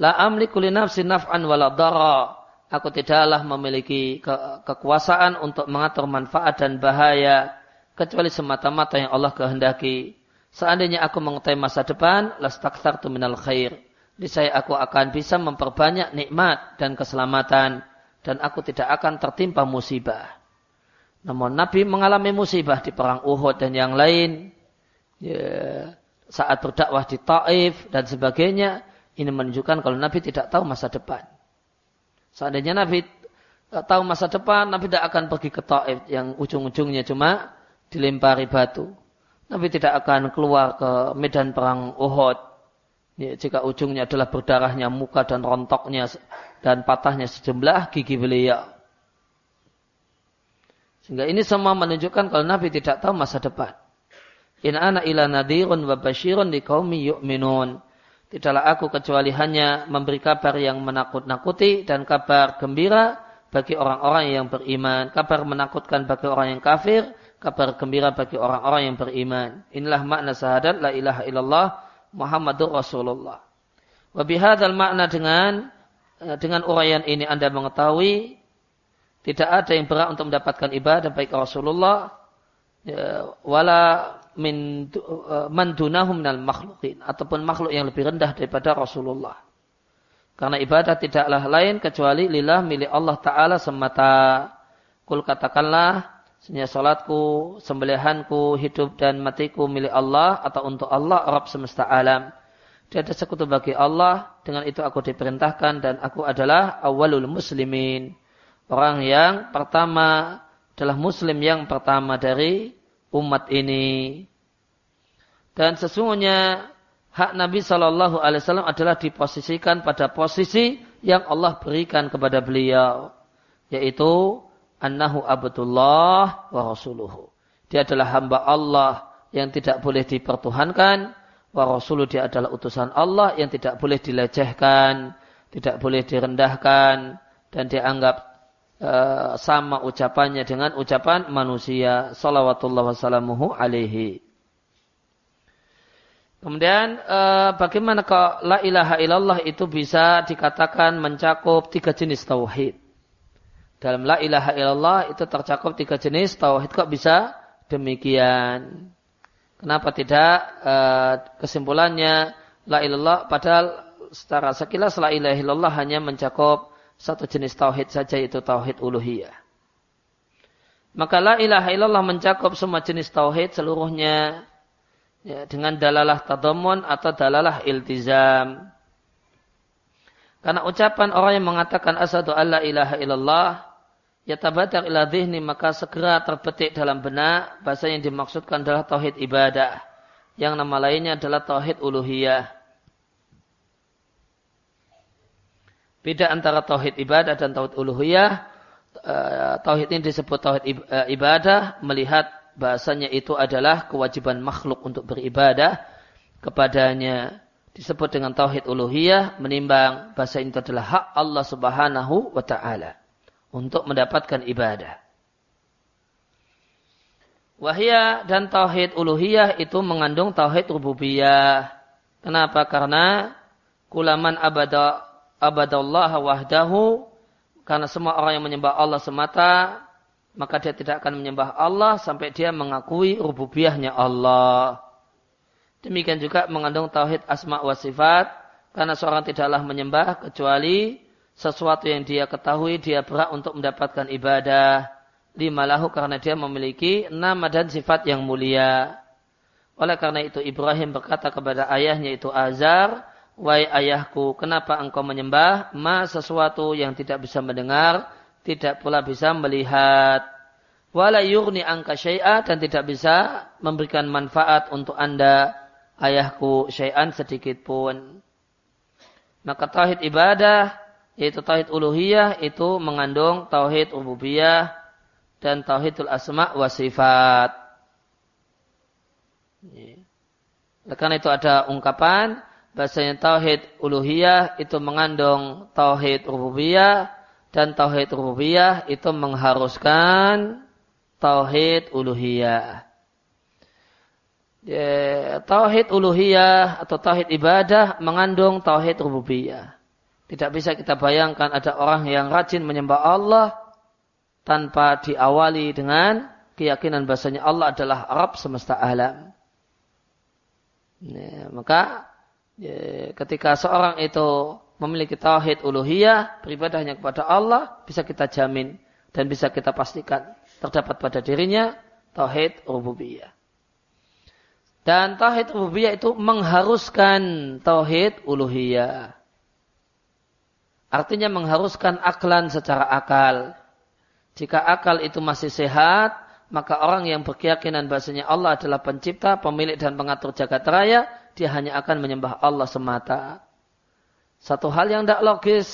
la amliku li nafsi naf'an wala dara. Aku tidaklah memiliki ke kekuasaan untuk mengatur manfaat dan bahaya kecuali semata-mata yang Allah kehendaki. Seandainya aku mengetahui masa depan, lastakthartu minal khair. saya aku akan bisa memperbanyak nikmat dan keselamatan dan aku tidak akan tertimpa musibah. Namun Nabi mengalami musibah di perang Uhud dan yang lain. Ya, saat berdakwah di Taif dan sebagainya. Ini menunjukkan kalau Nabi tidak tahu masa depan. Seandainya Nabi tahu masa depan, Nabi tidak akan pergi ke Taif yang ujung-ujungnya cuma dilempari batu. Nabi tidak akan keluar ke medan perang Uhud. Ya, jika ujungnya adalah berdarahnya muka dan rontoknya dan patahnya sejumlah gigi beliau. Sehingga ini semua menunjukkan kalau Nabi tidak tahu masa depan. In ana ila nadirun wa basyirun di kaumi yu'minun. Tidaklah aku kecuali hanya memberi kabar yang menakut-nakuti dan kabar gembira bagi orang-orang yang beriman. Kabar menakutkan bagi orang yang kafir, kabar gembira bagi orang-orang yang beriman. Inilah makna syahadat la ilaha illallah Muhammadur Rasulullah. Wabihadal makna dengan dengan uraian ini Anda mengetahui tidak ada yang berat untuk mendapatkan ibadah baik Rasulullah ya, wala min uh, mandunahum minal makhlukin ataupun makhluk yang lebih rendah daripada Rasulullah. Karena ibadah tidaklah lain kecuali lillah milik Allah Ta'ala semata. Kul katakanlah, senya salatku, sembelihanku, hidup dan matiku milik Allah atau untuk Allah, Rabb semesta alam. Tidak ada sekutu bagi Allah, dengan itu aku diperintahkan dan aku adalah awalul muslimin orang yang pertama adalah muslim yang pertama dari umat ini. Dan sesungguhnya hak Nabi Shallallahu Alaihi Wasallam adalah diposisikan pada posisi yang Allah berikan kepada beliau, yaitu annahu abdullah wa rasuluhu. Dia adalah hamba Allah yang tidak boleh dipertuhankan, wa rasuluh dia adalah utusan Allah yang tidak boleh dilecehkan, tidak boleh direndahkan, dan dianggap Eh, sama ucapannya dengan ucapan manusia salawatullah wassalamuhu alaihi. Kemudian uh, bagaimana kok la ilaha illallah itu bisa dikatakan mencakup tiga jenis tauhid. Dalam la ilaha illallah itu tercakup tiga jenis tauhid kok bisa demikian. Kenapa tidak uh, kesimpulannya la ilallah padahal secara sekilas la ilaha illallah hanya mencakup satu jenis tauhid saja itu tauhid uluhiyah. Maka la ilaha illallah mencakup semua jenis tauhid seluruhnya ya, dengan dalalah tadamun atau dalalah iltizam. Karena ucapan orang yang mengatakan asadu alla ilaha illallah ya tabadar ila dhihni maka segera terbetik dalam benak bahasa yang dimaksudkan adalah tauhid ibadah. Yang nama lainnya adalah tauhid uluhiyah. Beda antara tauhid ibadah dan tauhid uluhiyah. Eh, tauhid ini disebut tauhid eh, ibadah melihat bahasanya itu adalah kewajiban makhluk untuk beribadah kepadanya. Disebut dengan tauhid uluhiyah menimbang bahasa itu adalah hak Allah Subhanahu wa taala untuk mendapatkan ibadah. Wahia dan tauhid uluhiyah itu mengandung tauhid rububiyah. Kenapa? Karena kulaman abada abadallah wahdahu karena semua orang yang menyembah Allah semata maka dia tidak akan menyembah Allah sampai dia mengakui rububiyahnya Allah. Demikian juga mengandung tauhid asma wa sifat karena seorang tidaklah menyembah kecuali sesuatu yang dia ketahui dia berhak untuk mendapatkan ibadah lima lahu karena dia memiliki nama dan sifat yang mulia. Oleh karena itu Ibrahim berkata kepada ayahnya itu Azar, Wahai ayahku, kenapa engkau menyembah ma sesuatu yang tidak bisa mendengar, tidak pula bisa melihat. Wala yurni angka syai'a dan tidak bisa memberikan manfaat untuk anda, ayahku, syai'an sedikit pun. Maka tauhid ibadah, yaitu tauhid uluhiyah, itu mengandung tauhid rububiyah dan tauhidul asma wa sifat. Karena itu ada ungkapan, bahasanya tauhid uluhiyah itu mengandung tauhid rububiyah dan tauhid rububiyah itu mengharuskan tauhid uluhiyah. Ya, tauhid uluhiyah atau tauhid ibadah mengandung tauhid rububiyah. Tidak bisa kita bayangkan ada orang yang rajin menyembah Allah tanpa diawali dengan keyakinan bahasanya Allah adalah Rabb semesta alam. Ya, maka Ya, ketika seorang itu memiliki tauhid uluhiyah, beribadahnya kepada Allah, bisa kita jamin dan bisa kita pastikan terdapat pada dirinya tauhid rububiyah. Dan tauhid rububiyah itu mengharuskan tauhid uluhiyah. Artinya mengharuskan aklan secara akal. Jika akal itu masih sehat, maka orang yang berkeyakinan bahasanya Allah adalah pencipta, pemilik dan pengatur jagat raya, dia hanya akan menyembah Allah semata. Satu hal yang tidak logis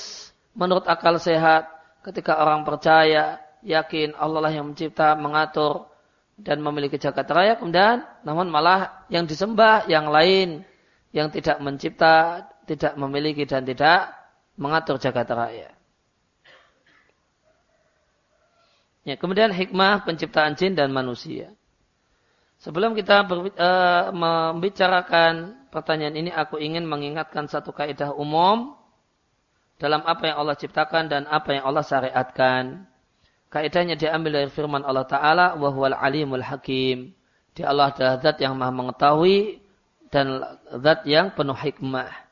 menurut akal sehat ketika orang percaya, yakin Allah lah yang mencipta, mengatur dan memiliki jagat raya, kemudian namun malah yang disembah yang lain yang tidak mencipta, tidak memiliki dan tidak mengatur jagat raya. Ya, kemudian hikmah penciptaan jin dan manusia. Sebelum kita ber, e, membicarakan pertanyaan ini, aku ingin mengingatkan satu kaidah umum dalam apa yang Allah ciptakan dan apa yang Allah syariatkan. Kaidahnya diambil dari firman Allah Ta'ala, wahwal alimul hakim. Dia Allah adalah zat yang maha mengetahui dan zat yang penuh hikmah.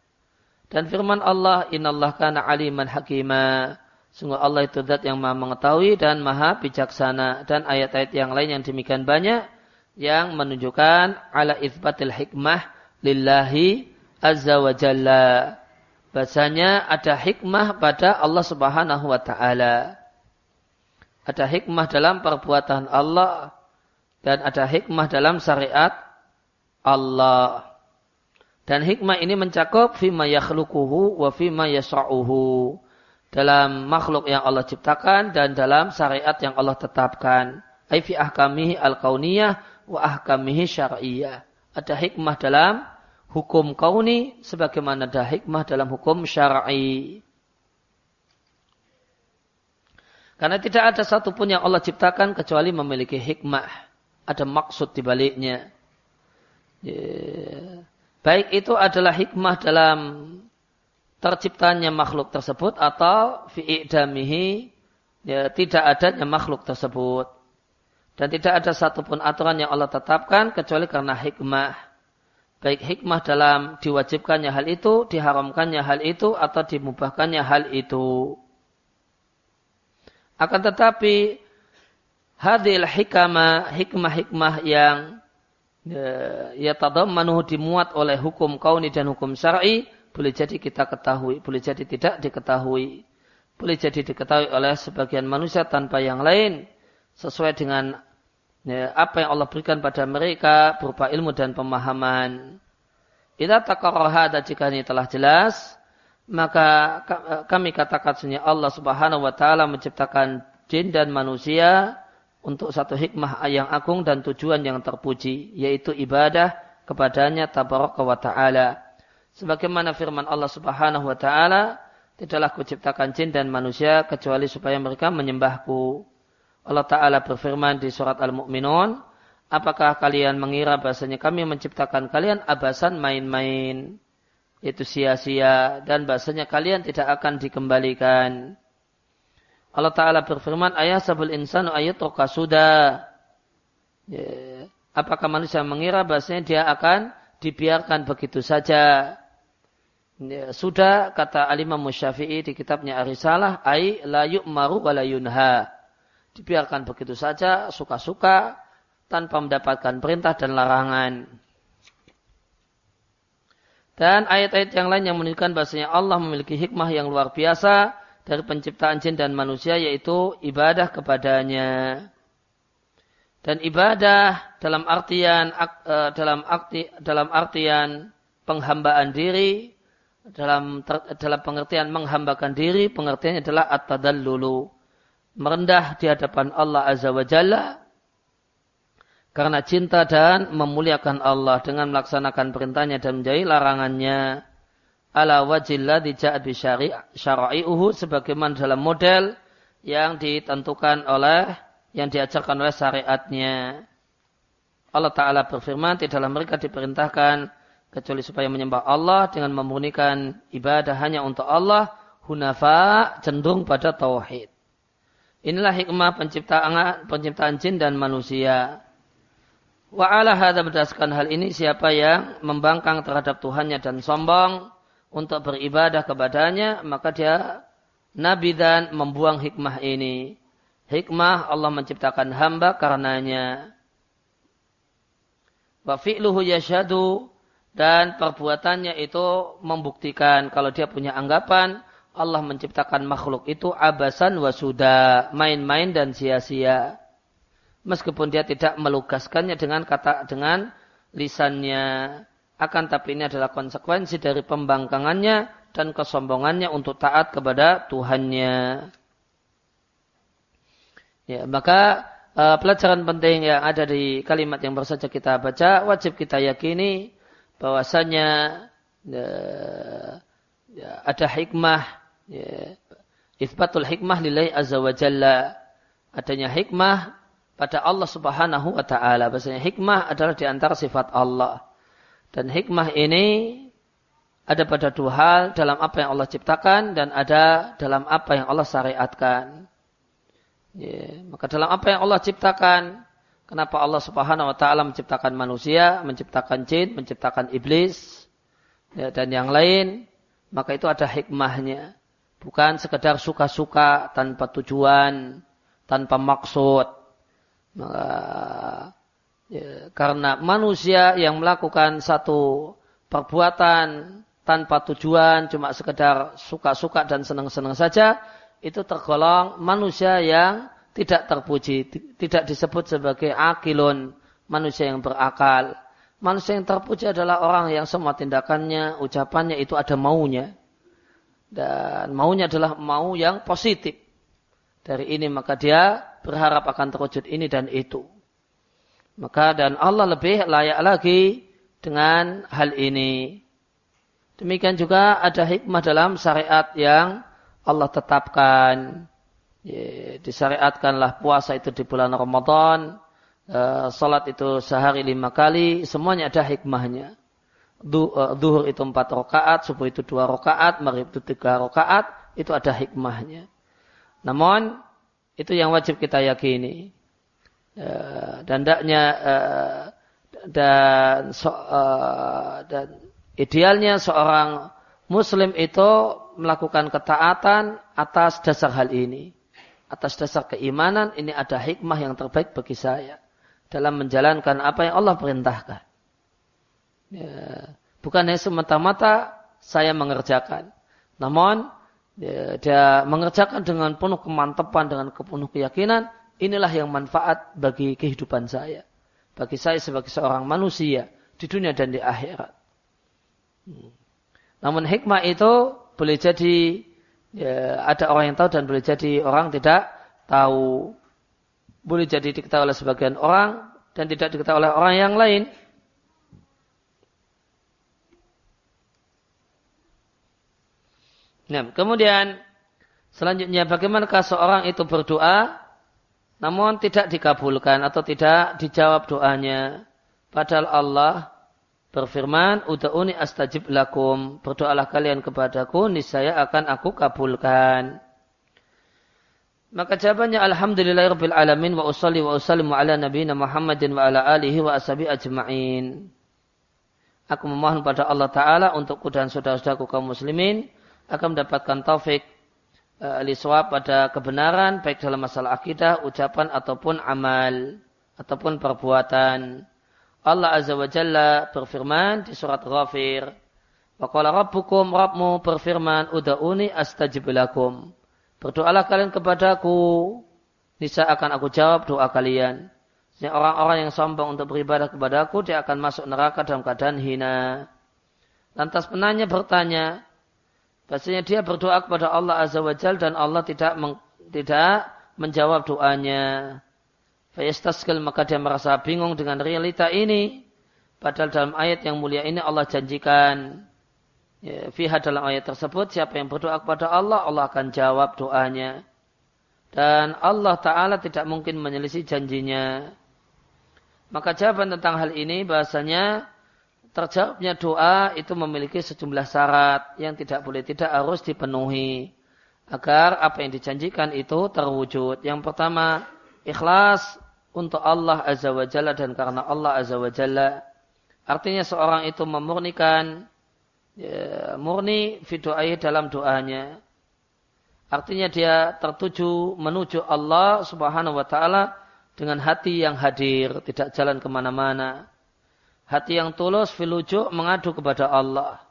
Dan firman Allah, Allah kana aliman hakimah. Sungguh Allah itu zat yang maha mengetahui dan maha bijaksana. Dan ayat-ayat yang lain yang demikian banyak yang menunjukkan ala izbatil hikmah lillahi azza wa jalla. Bahasanya ada hikmah pada Allah subhanahu wa ta'ala. Ada hikmah dalam perbuatan Allah. Dan ada hikmah dalam syariat Allah. Dan hikmah ini mencakup fima yakhlukuhu wa fima yasa'uhu dalam makhluk yang Allah ciptakan dan dalam syariat yang Allah tetapkan. Ai fi ahkamihi al-kauniyah wa ahkamihi syar'iyyah. Ada hikmah dalam hukum kauni sebagaimana ada hikmah dalam hukum syar'i. Karena tidak ada satupun yang Allah ciptakan kecuali memiliki hikmah. Ada maksud di baliknya. Ya. Baik itu adalah hikmah dalam terciptanya makhluk tersebut atau fi'idamihi ya, tidak adanya makhluk tersebut. Dan tidak ada satupun aturan yang Allah tetapkan kecuali karena hikmah. Baik hikmah dalam diwajibkannya hal itu, diharamkannya hal itu, atau dimubahkannya hal itu. Akan tetapi, hadil hikmah, hikmah-hikmah yang ya, ya tadammanu dimuat oleh hukum kauni dan hukum syar'i, boleh jadi kita ketahui, boleh jadi tidak diketahui. Boleh jadi diketahui oleh sebagian manusia tanpa yang lain. Sesuai dengan ya, apa yang Allah berikan pada mereka berupa ilmu dan pemahaman. Ila dan jika ini telah jelas, maka kami katakan sunnah Allah subhanahu wa ta'ala menciptakan jin dan manusia untuk satu hikmah yang agung dan tujuan yang terpuji, yaitu ibadah kepadanya tabaraka wa ta'ala Sebagaimana firman Allah Subhanahu wa taala, tidaklah kuciptakan jin dan manusia kecuali supaya mereka menyembahku. Allah taala berfirman di surat Al-Mu'minun, apakah kalian mengira bahasanya kami menciptakan kalian abasan main-main? Itu sia-sia dan bahasanya kalian tidak akan dikembalikan. Allah Ta'ala berfirman, ayah sabul insanu ayat sudah. Ya. Apakah manusia mengira bahasanya dia akan dibiarkan begitu saja? Ya, sudah kata Alimah Musyafi'i di kitabnya Arisalah, ai la yu'maru wa la yunha. Dibiarkan begitu saja, suka-suka, tanpa mendapatkan perintah dan larangan. Dan ayat-ayat yang lain yang menunjukkan bahasanya Allah memiliki hikmah yang luar biasa dari penciptaan jin dan manusia yaitu ibadah kepadanya. Dan ibadah dalam artian eh, dalam arti dalam artian penghambaan diri dalam dalam pengertian menghambakan diri, pengertiannya adalah at-tadallulu. Merendah di hadapan Allah Azza wa Jalla karena cinta dan memuliakan Allah dengan melaksanakan perintahnya dan menjauhi larangannya ala wajillah dija'ad bi syara'i'uhu sebagaimana dalam model yang ditentukan oleh yang diajarkan oleh syariatnya. Allah Ta'ala berfirman, tidaklah mereka diperintahkan kecuali supaya menyembah Allah dengan memurnikan ibadah hanya untuk Allah hunafa cenderung pada tauhid. Inilah hikmah penciptaan penciptaan jin dan manusia. Wa ala hadha berdasarkan hal ini siapa yang membangkang terhadap Tuhannya dan sombong untuk beribadah kepadanya, maka dia nabi dan membuang hikmah ini. Hikmah Allah menciptakan hamba karenanya. Wa fi'luhu yashadu dan perbuatannya itu membuktikan kalau dia punya anggapan Allah menciptakan makhluk itu abasan wasuda, main-main dan sia-sia meskipun dia tidak melugaskannya dengan kata dengan lisannya akan tapi ini adalah konsekuensi dari pembangkangannya dan kesombongannya untuk taat kepada Tuhannya. Ya, maka uh, pelajaran penting yang ada di kalimat yang baru saja kita baca wajib kita yakini bahwasanya uh, ya, ada hikmah ya, isbatul hikmah lillahi azza wa jalla adanya hikmah pada Allah Subhanahu wa taala. Bahasanya hikmah adalah di antara sifat Allah. Dan hikmah ini ada pada dua hal dalam apa yang Allah ciptakan dan ada dalam apa yang Allah syariatkan. Ya, maka dalam apa yang Allah ciptakan, kenapa Allah Subhanahu wa taala menciptakan manusia, menciptakan jin, menciptakan iblis ya, dan yang lain, maka itu ada hikmahnya. Bukan sekedar suka-suka tanpa tujuan, tanpa maksud. Maka ya, karena manusia yang melakukan satu perbuatan tanpa tujuan, cuma sekedar suka-suka dan senang-senang saja, itu tergolong manusia yang tidak terpuji, tidak disebut sebagai akilun, manusia yang berakal. Manusia yang terpuji adalah orang yang semua tindakannya, ucapannya itu ada maunya. Dan maunya adalah mau yang positif. Dari ini maka dia berharap akan terwujud ini dan itu. Maka dan Allah lebih layak lagi dengan hal ini. Demikian juga ada hikmah dalam syariat yang Allah tetapkan. Ya, disyariatkanlah puasa itu di bulan Ramadan. Uh, salat itu sehari lima kali. Semuanya ada hikmahnya. Duhur itu empat rakaat, subuh itu dua rakaat, maghrib itu tiga rakaat. Itu ada hikmahnya. Namun itu yang wajib kita yakini. Uh, dan daknya dan uh, dan idealnya seorang muslim itu melakukan ketaatan atas dasar hal ini. Atas dasar keimanan ini ada hikmah yang terbaik bagi saya dalam menjalankan apa yang Allah perintahkan. Ya, bukan hanya semata-mata saya mengerjakan. Namun dia, dia mengerjakan dengan penuh kemantapan, dengan penuh keyakinan, inilah yang manfaat bagi kehidupan saya. Bagi saya sebagai seorang manusia di dunia dan di akhirat. Hmm. Namun hikmah itu boleh jadi ya, ada orang yang tahu dan boleh jadi orang tidak tahu. Boleh jadi diketahui oleh sebagian orang dan tidak diketahui oleh orang yang lain. Nah, kemudian selanjutnya bagaimanakah seorang itu berdoa namun tidak dikabulkan atau tidak dijawab doanya. Padahal Allah berfirman ud'uni astajib lakum. Berdoalah kalian kepadaku niscaya akan aku kabulkan. Maka jawabannya alhamdulillahirabbil alamin wa usalli wa usallimu ala nabiyina Muhammadin wa ala alihi wa ashabi ajma'in. Aku memohon pada Allah Ta'ala untukku dan saudara-saudaraku kaum muslimin akan mendapatkan taufik uh, pada kebenaran baik dalam masalah akidah, ucapan ataupun amal ataupun perbuatan. Allah Azza wa Jalla berfirman di surat Ghafir. Wa qala rabbukum rabbmu berfirman ud'uni astajib lakum. Berdoalah kalian kepadaku, niscaya akan aku jawab doa kalian. Orang-orang yang sombong untuk beribadah kepadaku, dia akan masuk neraka dalam keadaan hina. Lantas penanya bertanya, Bahasanya dia berdoa kepada Allah Azza wa Jal dan Allah tidak meng, tidak menjawab doanya. Fayastaskil maka dia merasa bingung dengan realita ini. Padahal dalam ayat yang mulia ini Allah janjikan. Ya, fiha dalam ayat tersebut siapa yang berdoa kepada Allah, Allah akan jawab doanya. Dan Allah Ta'ala tidak mungkin menyelisih janjinya. Maka jawaban tentang hal ini bahasanya terjawabnya doa itu memiliki sejumlah syarat yang tidak boleh tidak harus dipenuhi agar apa yang dijanjikan itu terwujud. Yang pertama, ikhlas untuk Allah Azza wa Jalla dan karena Allah Azza wa Jalla. Artinya seorang itu memurnikan ya, murni fidu'ai dalam doanya. Artinya dia tertuju menuju Allah subhanahu wa ta'ala dengan hati yang hadir, tidak jalan ke mana-mana. Hati yang tulus filujuk mengadu kepada Allah.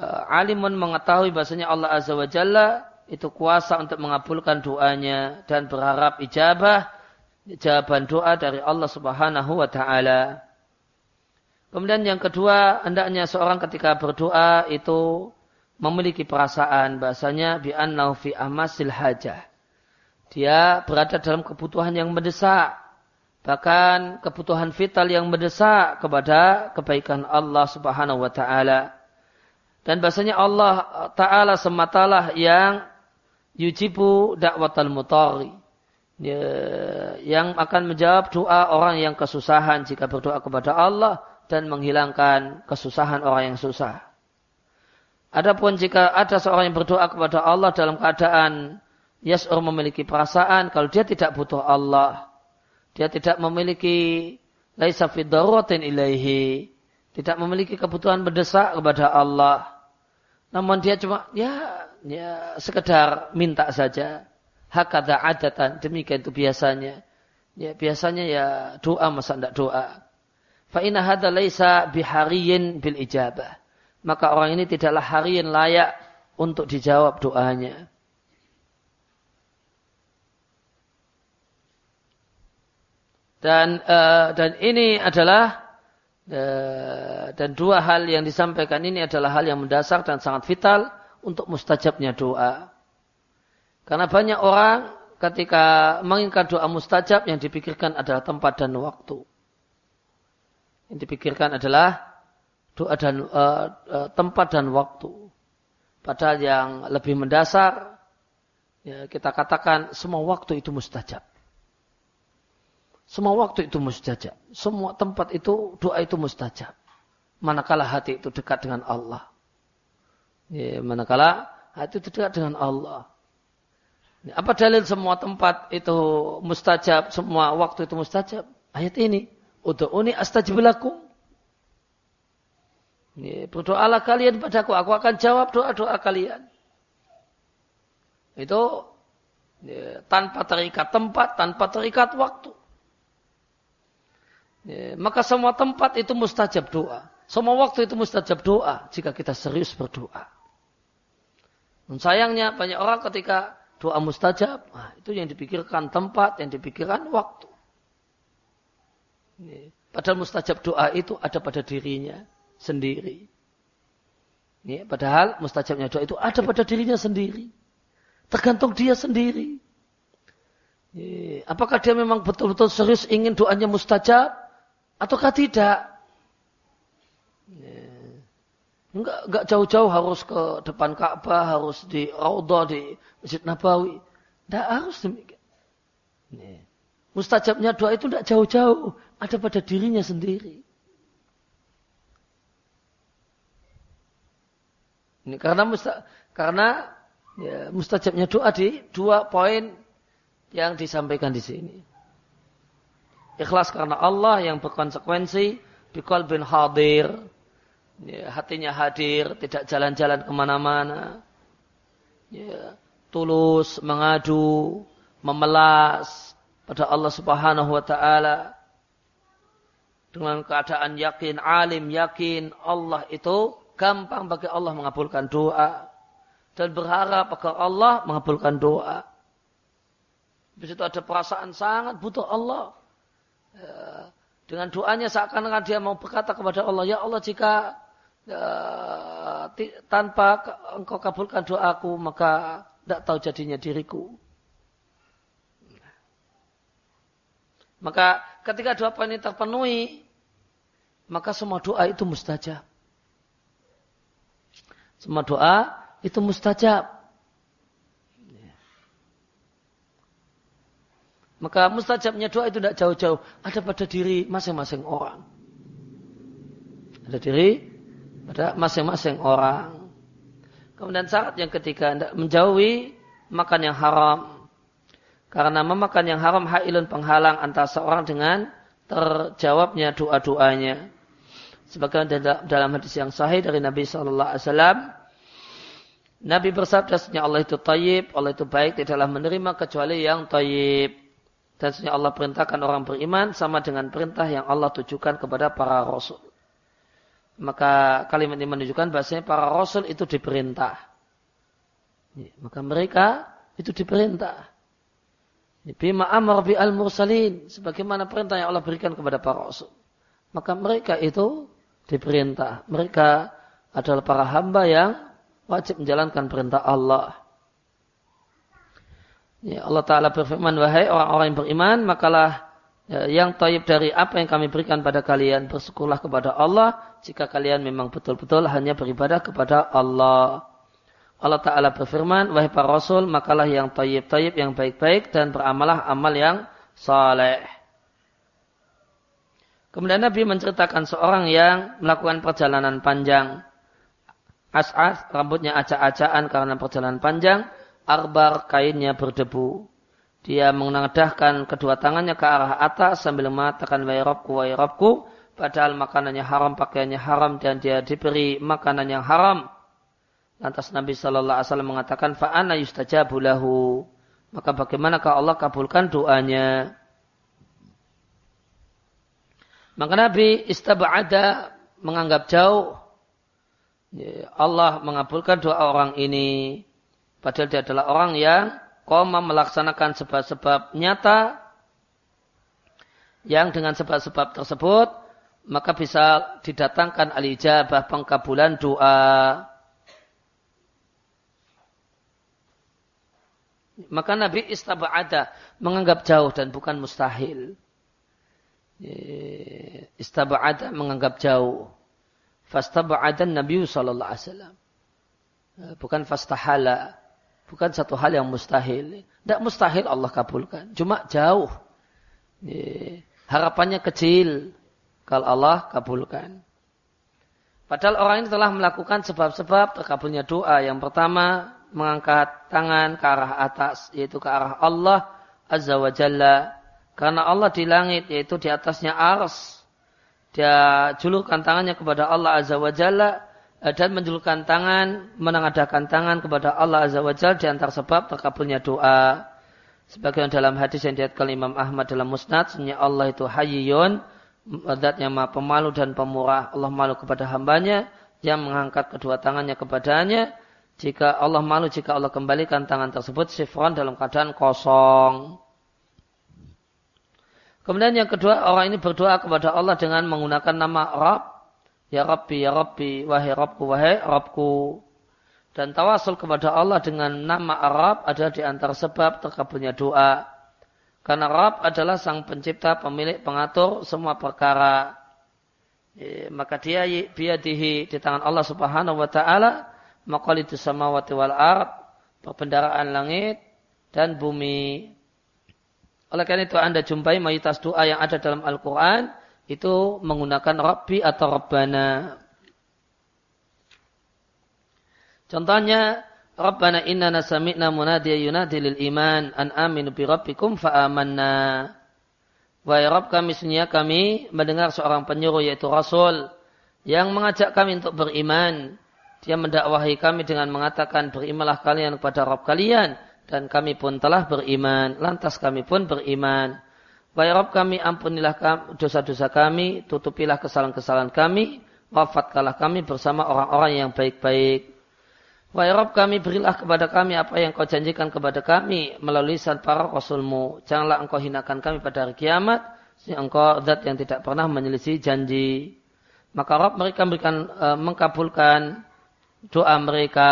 Uh, alimun mengetahui bahasanya Allah Azza wa Jalla itu kuasa untuk mengabulkan doanya dan berharap ijabah jawaban doa dari Allah Subhanahu wa taala. Kemudian yang kedua, hendaknya seorang ketika berdoa itu memiliki perasaan bahasanya bi annahu fi amasil hajah. Dia berada dalam kebutuhan yang mendesak, bahkan kebutuhan vital yang mendesak kepada kebaikan Allah Subhanahu wa taala. Dan bahasanya Allah taala sematalah yang yujibu dakwatal mutari. Ya, yang akan menjawab doa orang yang kesusahan jika berdoa kepada Allah dan menghilangkan kesusahan orang yang susah. Adapun jika ada seorang yang berdoa kepada Allah dalam keadaan yas'ur memiliki perasaan kalau dia tidak butuh Allah, dia tidak memiliki laisa fi ilaihi, tidak memiliki kebutuhan mendesak kepada Allah. Namun dia cuma ya ya sekedar minta saja. Hakada adatan, demikian itu biasanya. Ya, biasanya ya doa masa tidak doa. Fa inna hadza laisa bihariyin bil ijabah. Maka orang ini tidaklah hariin layak untuk dijawab doanya. Dan uh, dan ini adalah uh, dan dua hal yang disampaikan ini adalah hal yang mendasar dan sangat vital untuk mustajabnya doa. Karena banyak orang ketika menginginkan doa mustajab yang dipikirkan adalah tempat dan waktu. Yang dipikirkan adalah doa dan uh, uh, tempat dan waktu. Padahal yang lebih mendasar ya, kita katakan semua waktu itu mustajab. Semua waktu itu mustajab. Semua tempat itu doa itu mustajab. Manakala hati itu dekat dengan Allah. Ya, manakala hati itu dekat dengan Allah. Ya, apa dalil semua tempat itu mustajab, semua waktu itu mustajab? Ayat ini. Udu'uni astajibilakum. Ya, berdoalah kalian padaku, aku akan jawab doa-doa kalian. Itu ya, tanpa terikat tempat, tanpa terikat waktu. Ya, maka semua tempat itu mustajab doa. Semua waktu itu mustajab doa jika kita serius berdoa. Dan sayangnya banyak orang ketika doa mustajab, nah, itu yang dipikirkan tempat, yang dipikirkan waktu. Padahal mustajab doa itu ada pada dirinya sendiri. Ini, padahal mustajabnya doa itu ada pada dirinya sendiri. Tergantung dia sendiri. Apakah dia memang betul-betul serius ingin doanya mustajab ataukah tidak? Enggak, enggak jauh-jauh harus ke depan Ka'bah, harus di Raudhah, di Masjid Nabawi. Enggak harus demikian. Nih. Mustajabnya doa itu enggak jauh-jauh. Ada pada dirinya sendiri. Ini karena musta, karena ya, mustajabnya doa di dua poin yang disampaikan di sini. Ikhlas karena Allah yang berkonsekuensi bikol bin hadir ya, hatinya hadir, tidak jalan-jalan ke mana-mana, ya, tulus, mengadu, memelas pada Allah Subhanahu Wa Taala dengan keadaan yakin, alim, yakin Allah itu gampang bagi Allah mengabulkan doa dan berharap agar Allah mengabulkan doa. Di situ ada perasaan sangat butuh Allah. Dengan doanya seakan-akan dia mau berkata kepada Allah, Ya Allah jika uh, tanpa engkau kabulkan doaku maka tidak tahu jadinya diriku. Maka ketika doa ini terpenuhi, maka semua doa itu mustajab. Semua doa itu mustajab. Maka mustajabnya doa itu tidak jauh-jauh. Ada pada diri masing-masing orang. Ada diri pada masing-masing orang. Kemudian syarat yang ketiga, menjauhi makan yang haram. Karena memakan yang haram hailun penghalang antara seorang dengan terjawabnya doa-doanya. Sebagaimana dalam hadis yang sahih dari Nabi Wasallam, Nabi bersabda, "Sesungguhnya Allah itu tayyib, Allah itu baik, tidaklah menerima kecuali yang tayyib." Dan sesungguhnya Allah perintahkan orang beriman sama dengan perintah yang Allah tujukan kepada para rasul. Maka kalimat ini menunjukkan bahasanya para rasul itu diperintah. Maka mereka itu diperintah. Bima amar bi al mursalin. Sebagaimana perintah yang Allah berikan kepada para rasul. Maka mereka itu diperintah. Mereka adalah para hamba yang wajib menjalankan perintah Allah. Ya, Allah Ta'ala berfirman, wahai orang-orang yang beriman, makalah ya, yang taib dari apa yang kami berikan pada kalian, bersyukurlah kepada Allah, jika kalian memang betul-betul hanya beribadah kepada Allah. Allah Ta'ala berfirman, wahai para rasul, makalah yang tayyib-tayyib, yang baik-baik, dan beramalah amal yang saleh. Kemudian Nabi menceritakan seorang yang melakukan perjalanan panjang. As'as, rambutnya acak-acakan karena perjalanan panjang. Arbar, kainnya berdebu. Dia mengadahkan kedua tangannya ke arah atas sambil mengatakan wairobku wairobku. Padahal makanannya haram, pakaiannya haram, dan dia diberi makanan yang haram Lantas Nabi Shallallahu Alaihi Wasallam mengatakan, Faana yustajabu lahu. Maka bagaimanakah Allah kabulkan doanya? Maka Nabi istaba'ada menganggap jauh. Ya, Allah mengabulkan doa orang ini. Padahal dia adalah orang yang koma melaksanakan sebab-sebab nyata. Yang dengan sebab-sebab tersebut, maka bisa didatangkan al-ijabah pengkabulan doa. Maka Nabi istaba'ada menganggap jauh dan bukan mustahil. Istaba'ada menganggap jauh. Fastaba'ada Nabi sallallahu alaihi wasallam. Bukan fastahala. Bukan satu hal yang mustahil. Tidak mustahil Allah kabulkan. Cuma jauh. Harapannya kecil. Kalau Allah kabulkan. Padahal orang ini telah melakukan sebab-sebab terkabulnya doa. Yang pertama, mengangkat tangan ke arah atas, yaitu ke arah Allah Azza wa Jalla. Karena Allah di langit, yaitu di atasnya ars. Dia julurkan tangannya kepada Allah Azza wa Jalla dan menjulurkan tangan, menangadakan tangan kepada Allah Azza wa Jalla di antara sebab terkabulnya doa. Sebagian dalam hadis yang diatkan Imam Ahmad dalam musnad, sebenarnya Allah itu hayyun, zatnya maha pemalu dan pemurah. Allah malu kepada hambanya yang mengangkat kedua tangannya kepadanya jika Allah malu jika Allah kembalikan tangan tersebut sifron dalam keadaan kosong. Kemudian yang kedua, orang ini berdoa kepada Allah dengan menggunakan nama Rabb. Ya Rabbi, Ya Rabbi, wahai Rabbku, wahai Rabbku. Dan tawasul kepada Allah dengan nama Arab adalah di antara sebab terkabulnya doa. Karena Rabb adalah sang pencipta, pemilik, pengatur semua perkara. Ya, maka dia biadihi di tangan Allah subhanahu wa ta'ala maqalitus samawati wal ard, perbendaraan langit dan bumi. Oleh karena itu Anda jumpai mayoritas doa yang ada dalam Al-Quran itu menggunakan Rabbi atau Rabbana. Contohnya, Rabbana inna nasami'na munadiya yunadi lil iman an aminu bi rabbikum fa'amanna. Wahai Rabb kami sunya kami mendengar seorang penyuruh yaitu Rasul yang mengajak kami untuk beriman. Dia mendakwahi kami dengan mengatakan berimalah kalian kepada Rabb kalian dan kami pun telah beriman. Lantas kami pun beriman. Wahai Rabb kami ampunilah dosa-dosa kami, tutupilah kesalahan-kesalahan kami, wafatkanlah kami bersama orang-orang yang baik-baik. Wahai Rabb kami berilah kepada kami apa yang kau janjikan kepada kami melalui lisan para rasulmu. Janganlah engkau hinakan kami pada hari kiamat, sehingga engkau zat yang tidak pernah menyelisih janji. Maka Rabb mereka memberikan, e, mengkabulkan doa mereka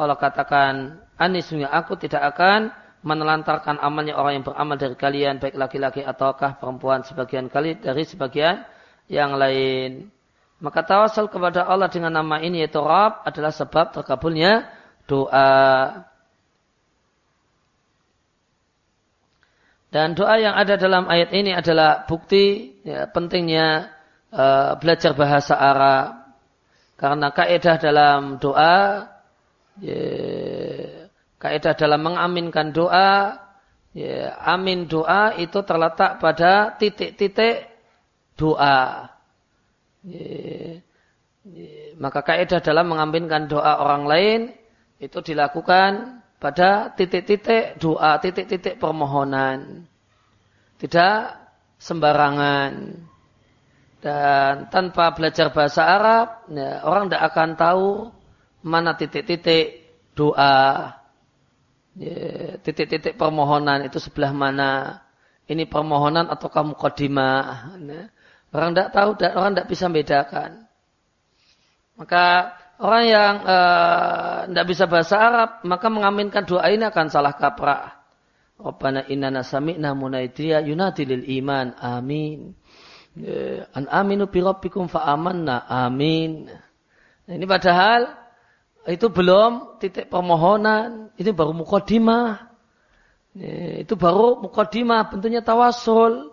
Allah katakan anisnya aku tidak akan menelantarkan amalnya orang yang beramal dari kalian baik laki-laki ataukah perempuan sebagian kali dari sebagian yang lain. Maka tawasul kepada Allah dengan nama ini yaitu Rab adalah sebab terkabulnya doa. Dan doa yang ada dalam ayat ini adalah bukti ya, pentingnya uh, belajar bahasa Arab. Karena kaidah dalam doa, ya, kaidah dalam mengaminkan doa, Ya, amin doa itu terletak pada titik-titik doa. Ya, ya, maka kaidah dalam mengaminkan doa orang lain itu dilakukan pada titik-titik doa, titik-titik permohonan. Tidak sembarangan. Dan tanpa belajar bahasa Arab, ya, orang tidak akan tahu mana titik-titik doa titik-titik permohonan itu sebelah mana? Ini permohonan atau kamu kodimah? Nah, orang tidak tahu, orang tidak bisa bedakan. Maka orang yang tidak uh, bisa bahasa Arab, maka mengaminkan doa ini akan salah kaprah. Rabbana inna sami'na munaidiya yunati lil iman. Amin. An aminu bi rabbikum fa amanna. Amin. Nah, ini padahal itu belum titik permohonan, itu baru mukodimah. Itu baru mukodimah, bentuknya tawasul.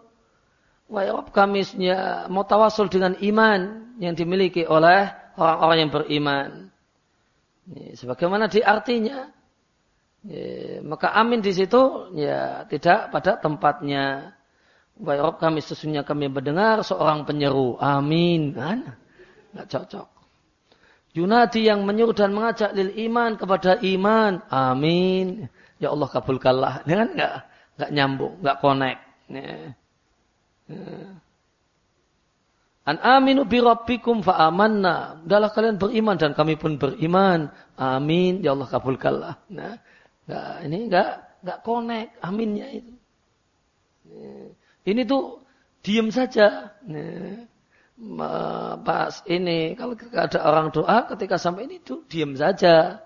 Wa ya kamisnya mau tawasul dengan iman yang dimiliki oleh orang-orang yang beriman. Sebagaimana di artinya, maka amin di situ ya tidak pada tempatnya. Wa ya kami sesungguhnya kami mendengar seorang penyeru. Amin. Kan? Nggak cocok. Yunadi yang menyuruh dan mengajak lil iman kepada iman. Amin. Ya Allah kabulkanlah. Ini kan enggak, enggak nyambung, enggak connect. Ya. An aminu bi rabbikum fa amanna. Adalah kalian beriman dan kami pun beriman. Amin. Ya Allah kabulkanlah. Nah, enggak, ini enggak enggak connect aminnya itu. Ini tuh diem saja. Nah pas ini kalau ada orang doa ketika sampai ini tuh diam saja.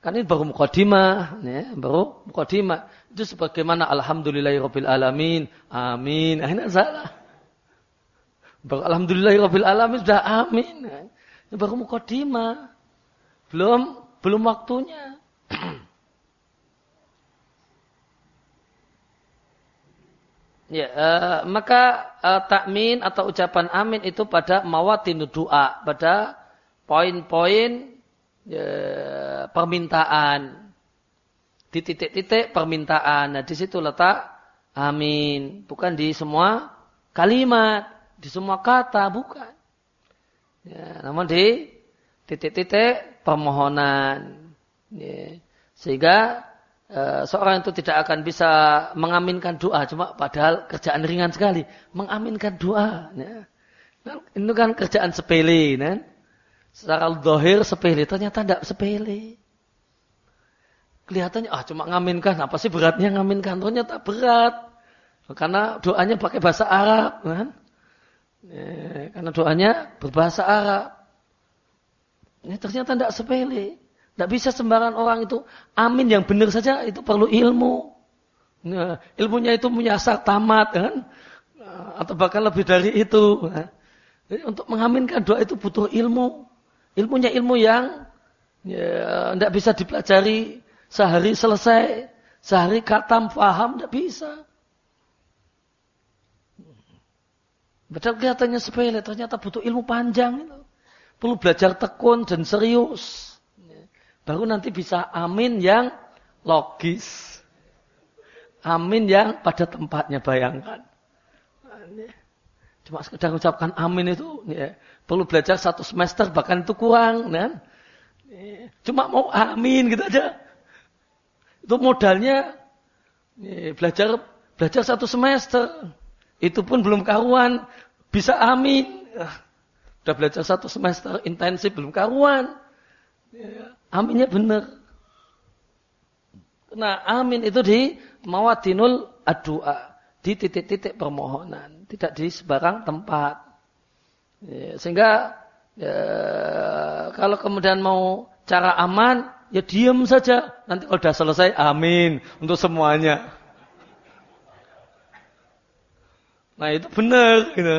Kan ini baru mukadimah, ya, baru mukadimah. Itu sebagaimana alhamdulillahirabbil alamin. Amin. Nah, ini salah. Baru alhamdulillahirabbil alamin sudah amin. Ini baru mukadimah. Belum belum waktunya. Ya, uh, maka uh, takmin atau ucapan amin itu pada mawatin doa, pada poin-poin uh, permintaan. Di titik-titik permintaan. Nah, di situ letak amin, bukan di semua kalimat, di semua kata, bukan. Ya, namun di titik-titik permohonan. Ya. Sehingga Eh, seorang itu tidak akan bisa mengaminkan doa cuma padahal kerjaan ringan sekali. Mengaminkan doa ya. itu kan kerjaan sepele kan secara dohir sepele ternyata tidak sepele. Kelihatannya ah cuma ngaminkan apa sih beratnya ngaminkan? Ternyata berat. Karena doanya pakai bahasa Arab kan? Ya, karena doanya berbahasa Arab. Ini ternyata tidak sepele tidak bisa sembarangan orang itu amin yang benar saja itu perlu ilmu. Nah, ilmunya itu menyasar tamat kan? Atau bahkan lebih dari itu. Jadi untuk mengaminkan doa itu butuh ilmu. Ilmunya ilmu yang ya, tidak bisa dipelajari sehari selesai. Sehari katam faham tidak bisa. Padahal kelihatannya sepele, ternyata butuh ilmu panjang. Itu. Perlu belajar tekun dan serius. Baru nanti bisa amin yang logis. Amin yang pada tempatnya bayangkan. Cuma sekedar ucapkan amin itu ya, perlu belajar satu semester bahkan itu kurang. Kan? Cuma mau amin gitu aja. Itu modalnya ya, belajar belajar satu semester. Itu pun belum karuan. Bisa amin. Udah belajar satu semester intensif belum karuan. Ya. Aminnya benar. Nah, amin itu di mawadinul adua. Di titik-titik permohonan. Tidak di sebarang tempat. Ya, sehingga ya, kalau kemudian mau cara aman, ya diam saja. Nanti kalau sudah selesai, amin. Untuk semuanya. Nah itu benar. Gitu.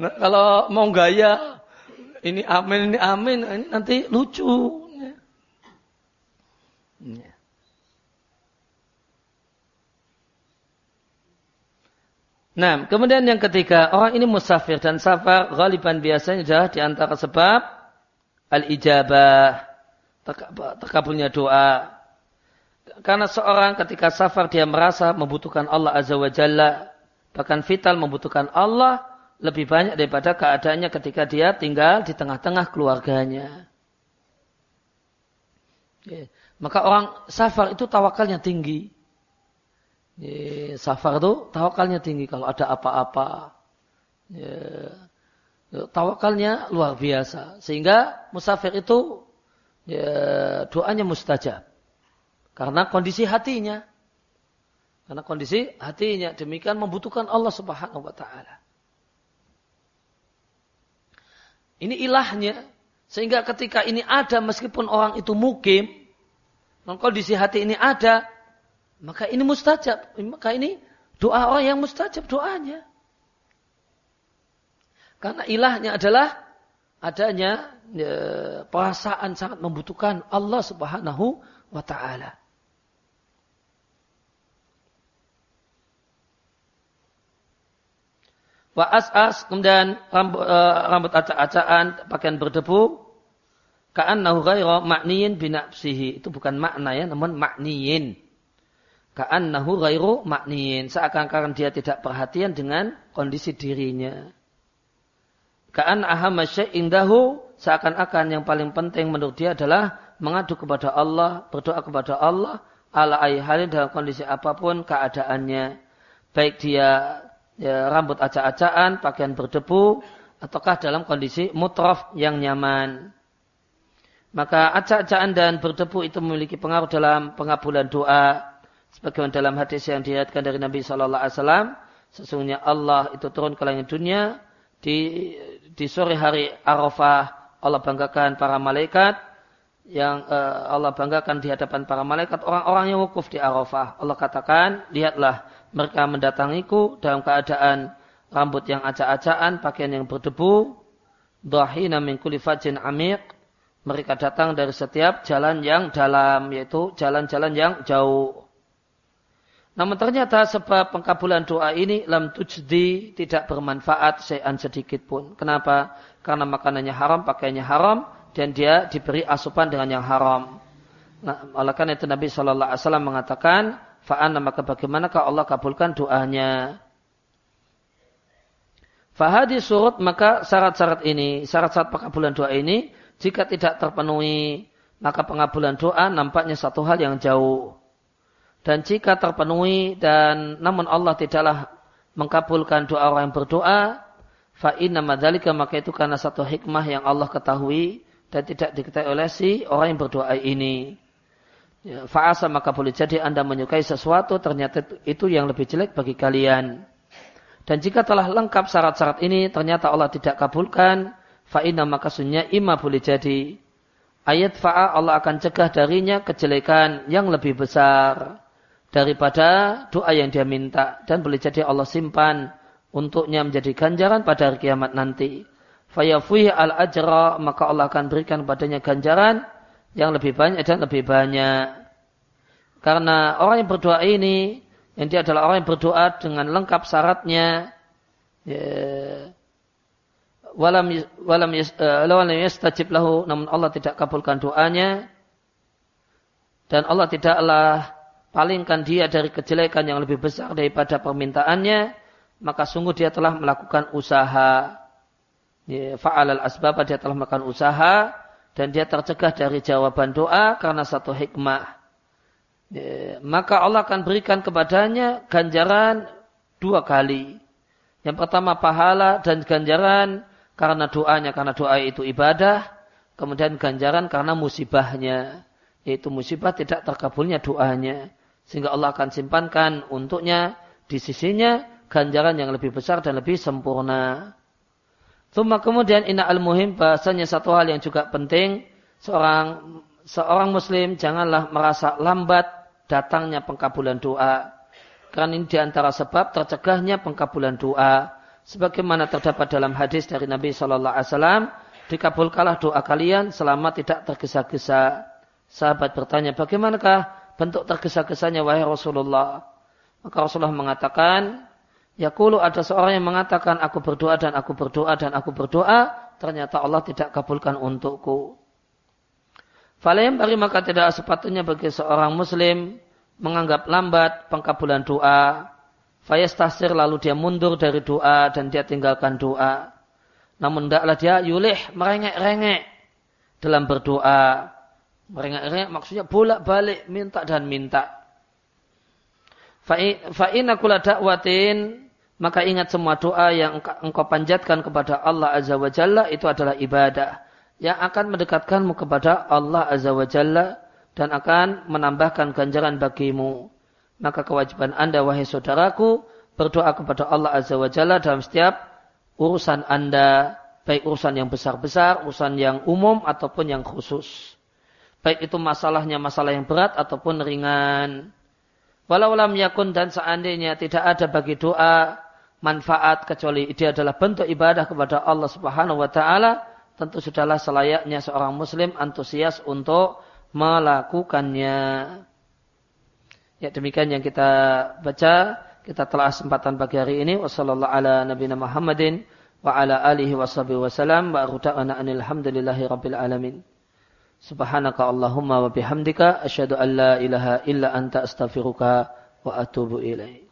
Nah, kalau mau gaya, ini amin, ini amin, ini nanti lucu. Ya. Nah, kemudian yang ketiga, orang ini musafir dan safar galiban biasanya adalah di antara sebab al-ijabah, terkabulnya doa. karena seorang ketika safar dia merasa membutuhkan Allah Azza wa Jalla. Bahkan vital membutuhkan Allah lebih banyak daripada keadaannya ketika dia tinggal di tengah-tengah keluarganya. Ya. Maka orang safar itu tawakalnya tinggi. Ya, safar itu tawakalnya tinggi kalau ada apa-apa. Ya, tawakalnya luar biasa. Sehingga musafir itu ya, doanya mustajab. Karena kondisi hatinya. Karena kondisi hatinya demikian membutuhkan Allah Subhanahu wa taala. Ini ilahnya. Sehingga ketika ini ada meskipun orang itu mukim, kondisi hati ini ada, maka ini mustajab. Maka ini doa orang yang mustajab doanya. Karena ilahnya adalah adanya ya, perasaan sangat membutuhkan Allah Subhanahu wa taala. Wa as-as, kemudian rambut, uh, rambut acak-acakan, pakaian berdebu. Ka'annahu ghairu makniyin binafsihi. Itu bukan makna ya, namun makniyin. Ka'annahu ghairu makniyin. Seakan-akan dia tidak perhatian dengan kondisi dirinya. Ka'an ahama indahu. Seakan-akan yang paling penting menurut dia adalah mengadu kepada Allah, berdoa kepada Allah, ala halin dalam kondisi apa pun keadaannya. Baik dia ya, rambut acak-acakan, pakaian berdebu, ataukah dalam kondisi mutraf yang nyaman. Maka acak-acakan dan berdebu itu memiliki pengaruh dalam pengabulan doa. Sebagaimana dalam hadis yang diriatkan dari Nabi Shallallahu Alaihi Wasallam, sesungguhnya Allah itu turun ke langit dunia di di sore hari Arafah Allah banggakan para malaikat yang uh, Allah banggakan di hadapan para malaikat orang-orang yang wukuf di Arafah. Allah katakan, lihatlah mereka mendatangiku dalam keadaan rambut yang acak-acakan, pakaian yang berdebu, dhahina min kulli fajin. Mereka datang dari setiap jalan yang dalam, yaitu jalan-jalan yang jauh. Namun ternyata sebab pengkabulan doa ini lam tujdi tidak bermanfaat sean sedikit pun. Kenapa? Karena makanannya haram, pakaiannya haram, dan dia diberi asupan dengan yang haram. Nah, oleh karena itu Nabi Shallallahu Alaihi Wasallam mengatakan, Fa'ana maka bagaimanakah Allah kabulkan doanya? Fahadi surut maka syarat-syarat ini, syarat-syarat pengabulan doa ini, jika tidak terpenuhi, maka pengabulan doa nampaknya satu hal yang jauh. Dan jika terpenuhi dan namun Allah tidaklah mengkabulkan doa orang yang berdoa, fa'inna madhalika maka itu karena satu hikmah yang Allah ketahui dan tidak diketahui oleh si orang yang berdoa ini. Ya, fa'asa maka boleh jadi Anda menyukai sesuatu ternyata itu yang lebih jelek bagi kalian. Dan jika telah lengkap syarat-syarat ini ternyata Allah tidak kabulkan, fa'inna maka sunya ima boleh jadi. Ayat fa'a Allah akan cegah darinya kejelekan yang lebih besar daripada doa yang dia minta. Dan boleh jadi Allah simpan untuknya menjadi ganjaran pada hari kiamat nanti. Fayafuhi al-ajra maka Allah akan berikan padanya ganjaran yang lebih banyak dan lebih banyak. Karena orang yang berdoa ini, yang dia adalah orang yang berdoa dengan lengkap syaratnya, ya, walam walam uh, yastajib lahu, namun Allah tidak kabulkan doanya, dan Allah tidaklah palingkan dia dari kejelekan yang lebih besar daripada permintaannya, maka sungguh dia telah melakukan usaha. Ya, Fa'alal asbab dia telah melakukan usaha dan dia tercegah dari jawaban doa karena satu hikmah. Ya, maka Allah akan berikan kepadanya ganjaran dua kali. Yang pertama pahala dan ganjaran karena doanya, karena doa itu ibadah. Kemudian ganjaran karena musibahnya. Yaitu musibah tidak terkabulnya doanya. Sehingga Allah akan simpankan untuknya di sisinya ganjaran yang lebih besar dan lebih sempurna. Tuma kemudian ina al-muhim bahasanya satu hal yang juga penting seorang seorang muslim janganlah merasa lambat datangnya pengkabulan doa. Karena ini di antara sebab tercegahnya pengkabulan doa. Sebagaimana terdapat dalam hadis dari Nabi Shallallahu Alaihi Wasallam, dikabulkanlah doa kalian selama tidak tergesa-gesa. Sahabat bertanya, bagaimanakah bentuk tergesa-gesanya wahai Rasulullah? Maka Rasulullah mengatakan, Yakulu ada seorang yang mengatakan aku berdoa dan aku berdoa dan aku berdoa. Ternyata Allah tidak kabulkan untukku. Falayam bari maka tidak sepatutnya bagi seorang muslim menganggap lambat pengkabulan doa. Fayastasir lalu dia mundur dari doa dan dia tinggalkan doa. Namun tidaklah dia yulih merengek-rengek dalam berdoa. Merengek-rengek maksudnya bolak-balik minta dan minta. Fa'ina kula dakwatin maka ingat semua doa yang engkau panjatkan kepada Allah Azza wa Jalla itu adalah ibadah yang akan mendekatkanmu kepada Allah Azza wa Jalla dan akan menambahkan ganjaran bagimu. Maka kewajiban anda wahai saudaraku berdoa kepada Allah Azza wa Jalla dalam setiap urusan anda. Baik urusan yang besar-besar, urusan yang umum ataupun yang khusus. Baik itu masalahnya masalah yang berat ataupun ringan. Walau lam yakun dan seandainya tidak ada bagi doa manfaat kecuali dia adalah bentuk ibadah kepada Allah Subhanahu wa taala, tentu sudahlah selayaknya seorang muslim antusias untuk melakukannya. Ya demikian yang kita baca, kita telah kesempatan pagi hari ini. Wassallallahu ala nabiyina Muhammadin wa ala alihi washabihi wasallam wa ruta'ana alhamdulillahi rabbil alamin. Subhanaka Allahumma wa bihamdika asyhadu an la ilaha illa anta astaghfiruka wa atubu ilaik.